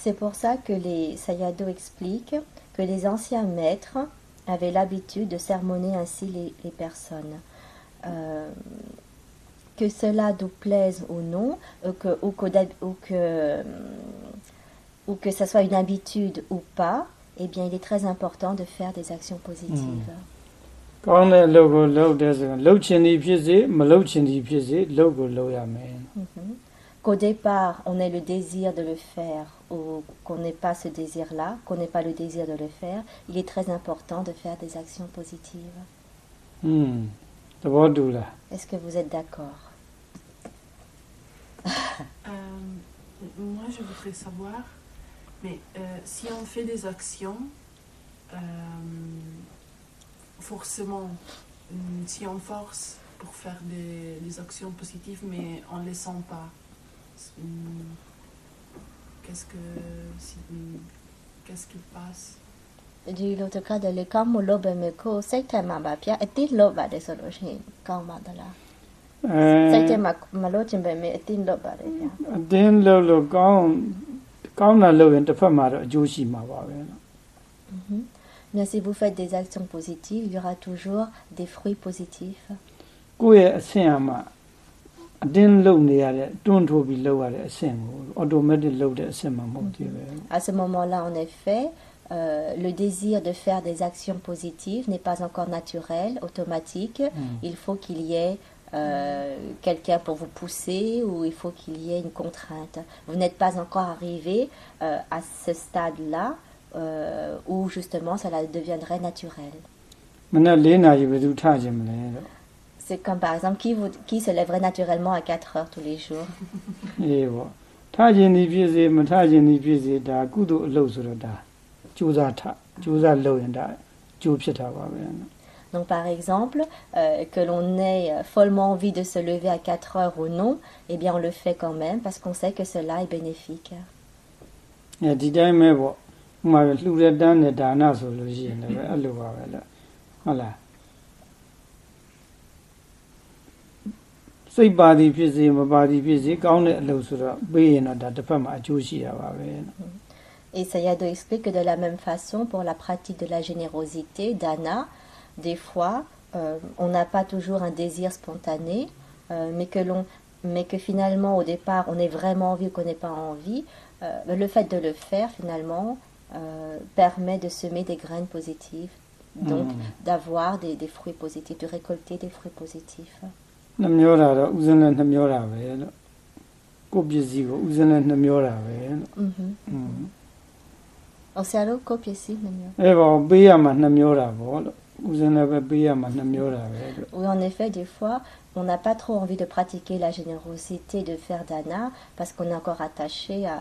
C'est pour ça que les Sayado expliquent que les anciens maîtres avaient l'habitude de sermonner ainsi les, les personnes. Euh, que cela nous plaise ou non, ou que, ou que, d'hab- ou que, ou que ça soit une habitude ou pas, eh bien, il est très important de faire des actions positives. ကောင်းတဲ့အလုပ်ကိုလုပ်တဲ့ဆိုရင်လှုပ်ချင်သည်ဖြစ်စေမလှုပ်ချင်သည်ဖြစ်စေလုပ်ကိုလုပ်ရမယ် Mhm. Qu'au départ, on ait le désir de le faire ou qu'on n'ait pas ce désir-là, qu'on n'ait pas le désir de le faire, il est très important de faire des actions positives. Hmm. Est-ce que vous êtes d'accord? Euh, moi, je voudrais savoir, mais euh, si on fait des actions, euh, forcément, hmm, si on force pour faire des, des actions positives, mais on ne les sent pas, hmm, qu'est-ce que si- hum, qu'est-ce qui passe ဒီလိုတခါတလေကောင်းမလို့ပဲမကိုစိတ်ထဲမှာပါဗျာအတိလို့ပါတယ်ဆိုလို့ရှိရင်ကောင်းပါသလားအဲစိတ်ထဲမှာမလို့ခြင်းပဲမအတိလို့ပါတယ်ဗျာအတင်းလုပ်လို့ကောင်းကောင်းတာလုပ်ရင်တစ်ဖက်မှာတော့အကျိုးရှိမှာပါပဲနော် Mhm. Mais si vous faites des actions positives, il y aura toujours des fruits positifs. ကိုယ့်ရဲ့အဆင့်အမှ အတင်းလုပ်နေရတဲ့တွန်းထိုးပြီးလုပ်ရတဲ့အဆင့်ကို automatic လုပ်တဲ့အဆင့်မှမဟုတ်သေးပဲ À ce moment-là, en effet, euh, le désir de faire des actions positives n'est pas encore naturel, automatique. Il faut qu'il y ait euh, quelqu'un pour vous pousser ou il faut qu'il y ait une contrainte. Vous n'êtes pas encore arrivé euh, à ce stade-là euh, où justement cela deviendrait naturel. C'est comme par exemple, qui, vous, qui se lèverait naturellement à 4 heures tous les jours? Donc par exemple, euh, que l'on ait euh, follement envie de se lever à 4 heures ou non, eh bien on le fait quand même parce qu'on sait que cela est bénéfique. စိတ်ပါသည်ဖြစ်စေမပါသည်ဖြစ်စေကောင်းတဲ့အလုပ်ဆိုတော့ပေးရင်တော့ဒါတစ်ဖက်မှာအကျိုးရှိရပါပဲနော် Et Sayado explique que de la même façon, pour la pratique de la générosité, Dana, des fois, euh, on n'a pas toujours un désir spontané, euh, mais, que l'on, mais que finalement, au départ, on est vraiment envie ou qu'on n'est pas envie. Euh, le fait de le faire, finalement, euh, permet de semer des graines positives, donc Mhm. d'avoir des, des fruits positifs, de récolter des fruits positifs. နှမျောတာတော့ဥစဉ်နဲ့နှမျောတာပဲလို့ကိုယ့်ပစ္စည်းကိုဥစဉ်နဲ့နှမျောတာပဲလို့ Mhm. อืม Osiaro copie ici, Namio. အဲ့ပေါ်ပေးရမှနှမျောတာပေါ့လို့ဥစဉ်နဲ့ပဲပေးရမှနှမျောတာပဲလို့ Oui, en effet, des fois, on n'a pas trop envie de pratiquer la générosité, de faire dana, parce qu'on est encore attaché à,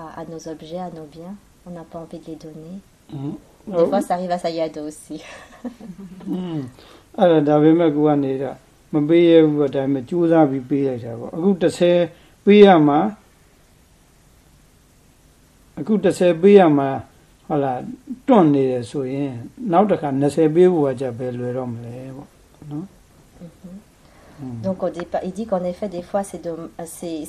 à- à nos objets, à nos biens. On n'a pas envie de les donner. อืม Des fois, ça arrive à Sayado aussi. อืมအဲ့ဒါဒါပေ မဲ့ကိုကနေတော့မပေးရဘူးအတိုင်းပဲကြိုးစားပြီးပေးလိုက်တာပေါ့အခု30ပေးရမှအခု30ပေးရမှဟုတ်လားတွန့်နေတယ်ဆိုရင် နောက်တစ်ခါ20ပေးဖို့ကကြပဲလွယ်တော့မလဲပေါ့နော် อืม Donc, il dit qu'en effet, des fois, c'est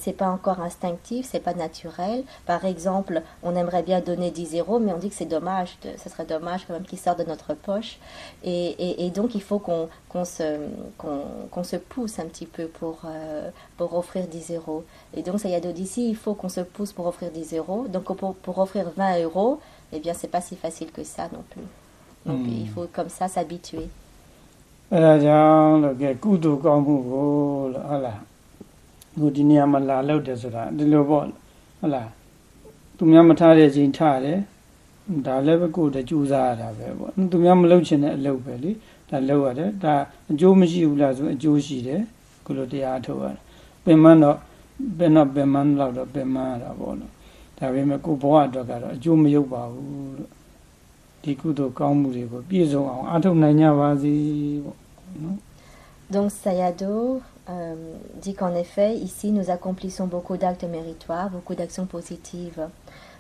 c'est pas encore instinctif, c'est pas naturel. Par exemple, on aimerait bien donner 10 euros, mais on dit que c'est dommage, de- ce serait dommage quand même qu'il sorte de notre poche. Et, et- et donc, il faut qu'on qu'on se, qu'on qu'on se pousse un petit peu pour, euh, pour offrir 10 euros. Et donc, Sayado dit ici, il faut qu'on se pousse pour offrir 10 euros. Donc, pour, pour offrir 20 euros, eh bien, c'est pas si facile que ça non plus. Donc, Hmm. il faut comme ça s'habituer. အဲဒါကြောင့်လို့ကဲကုသိုလ်ကောင်းမှုကိုလို့ဟုတ်လားအခုဒီနေရာမှာလာလောက်တယ်ဆိုတာဒီလိုပေါ့ဟုတ်လားသူများမထားတဲ့ချိန်ထားတယ်ဒါလည်းပဲကိုယ်တည်းကြိုးစားရတာပဲပေါ့သူများမလုပ်ချင်တဲ့အလုပ်ပဲလေဒါလုပ်ရတယ်ဒါအကျိုးမရှိဘူးလားဆိုအကျိုးရှိတယ်ခုလိုတရားထုတ်ရတယ်ပင်မတော့ပင်တော့ပင်မတော့တော့ပင်မရတာပေါ့လို့ဒါပေမဲ့ကိုယ်ဘဝအတွက်ကတော့အကျိုးမရုပ်ပါဘူးလို့ ဒီကုသိုလ်ကောင်းမှုတွေကိုပြည့်စုံအောင်အားထုတ်နိုင်ကြပါစေပေါ့နော် Donc Sayado euh, dit qu'en effet, ici, nous accomplissons beaucoup d'actes méritoires, beaucoup d'actions positives.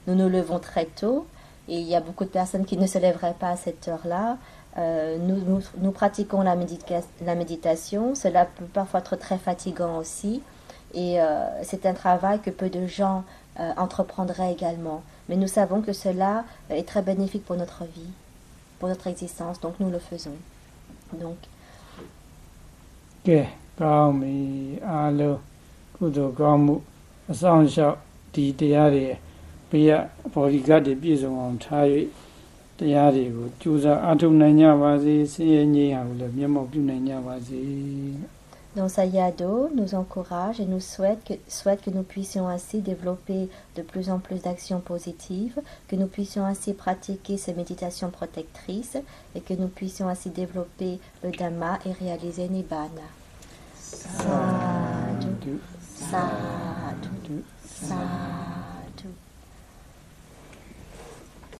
Nous nous levons très tôt et il y a beaucoup de personnes qui ne se lèveraient pas à cette heure-là. Euh, nous, nous, nous pratiquons la, médica- la méditation. Cela peut parfois être très fatigant aussi. Et euh, c'est un travail que peu de gens euh, entreprendraient également. Mais nous savons que cela est très bénéfique pour notre vie, pour notre existence. Donc nous le faisons. Donc ကဲကောင်းပြီအားလုံးကုသိုလ်ကောင်းမှုအဆောင်လျှောက်ဒီတရားတွေဘေးကဘော်ဒီကတ်တွေပြည့်စုံအောင်ထား၍တ တရားတွေကိုကြိုးစားအထောက်နိုင်ကြပါစေဆင်းရဲငြိမ်းဟာကိုလည်းမျက်မှောက်ပြုနိုင်ကြပါစေ Dans Sayado nous encourage et nous souhaite que, souhaite que nous puissions ainsi développer de plus en plus d'actions positives, que nous puissions ainsi pratiquer ces méditations protectrices et que nous puissions ainsi développer le Dhamma et réaliser Nibbana.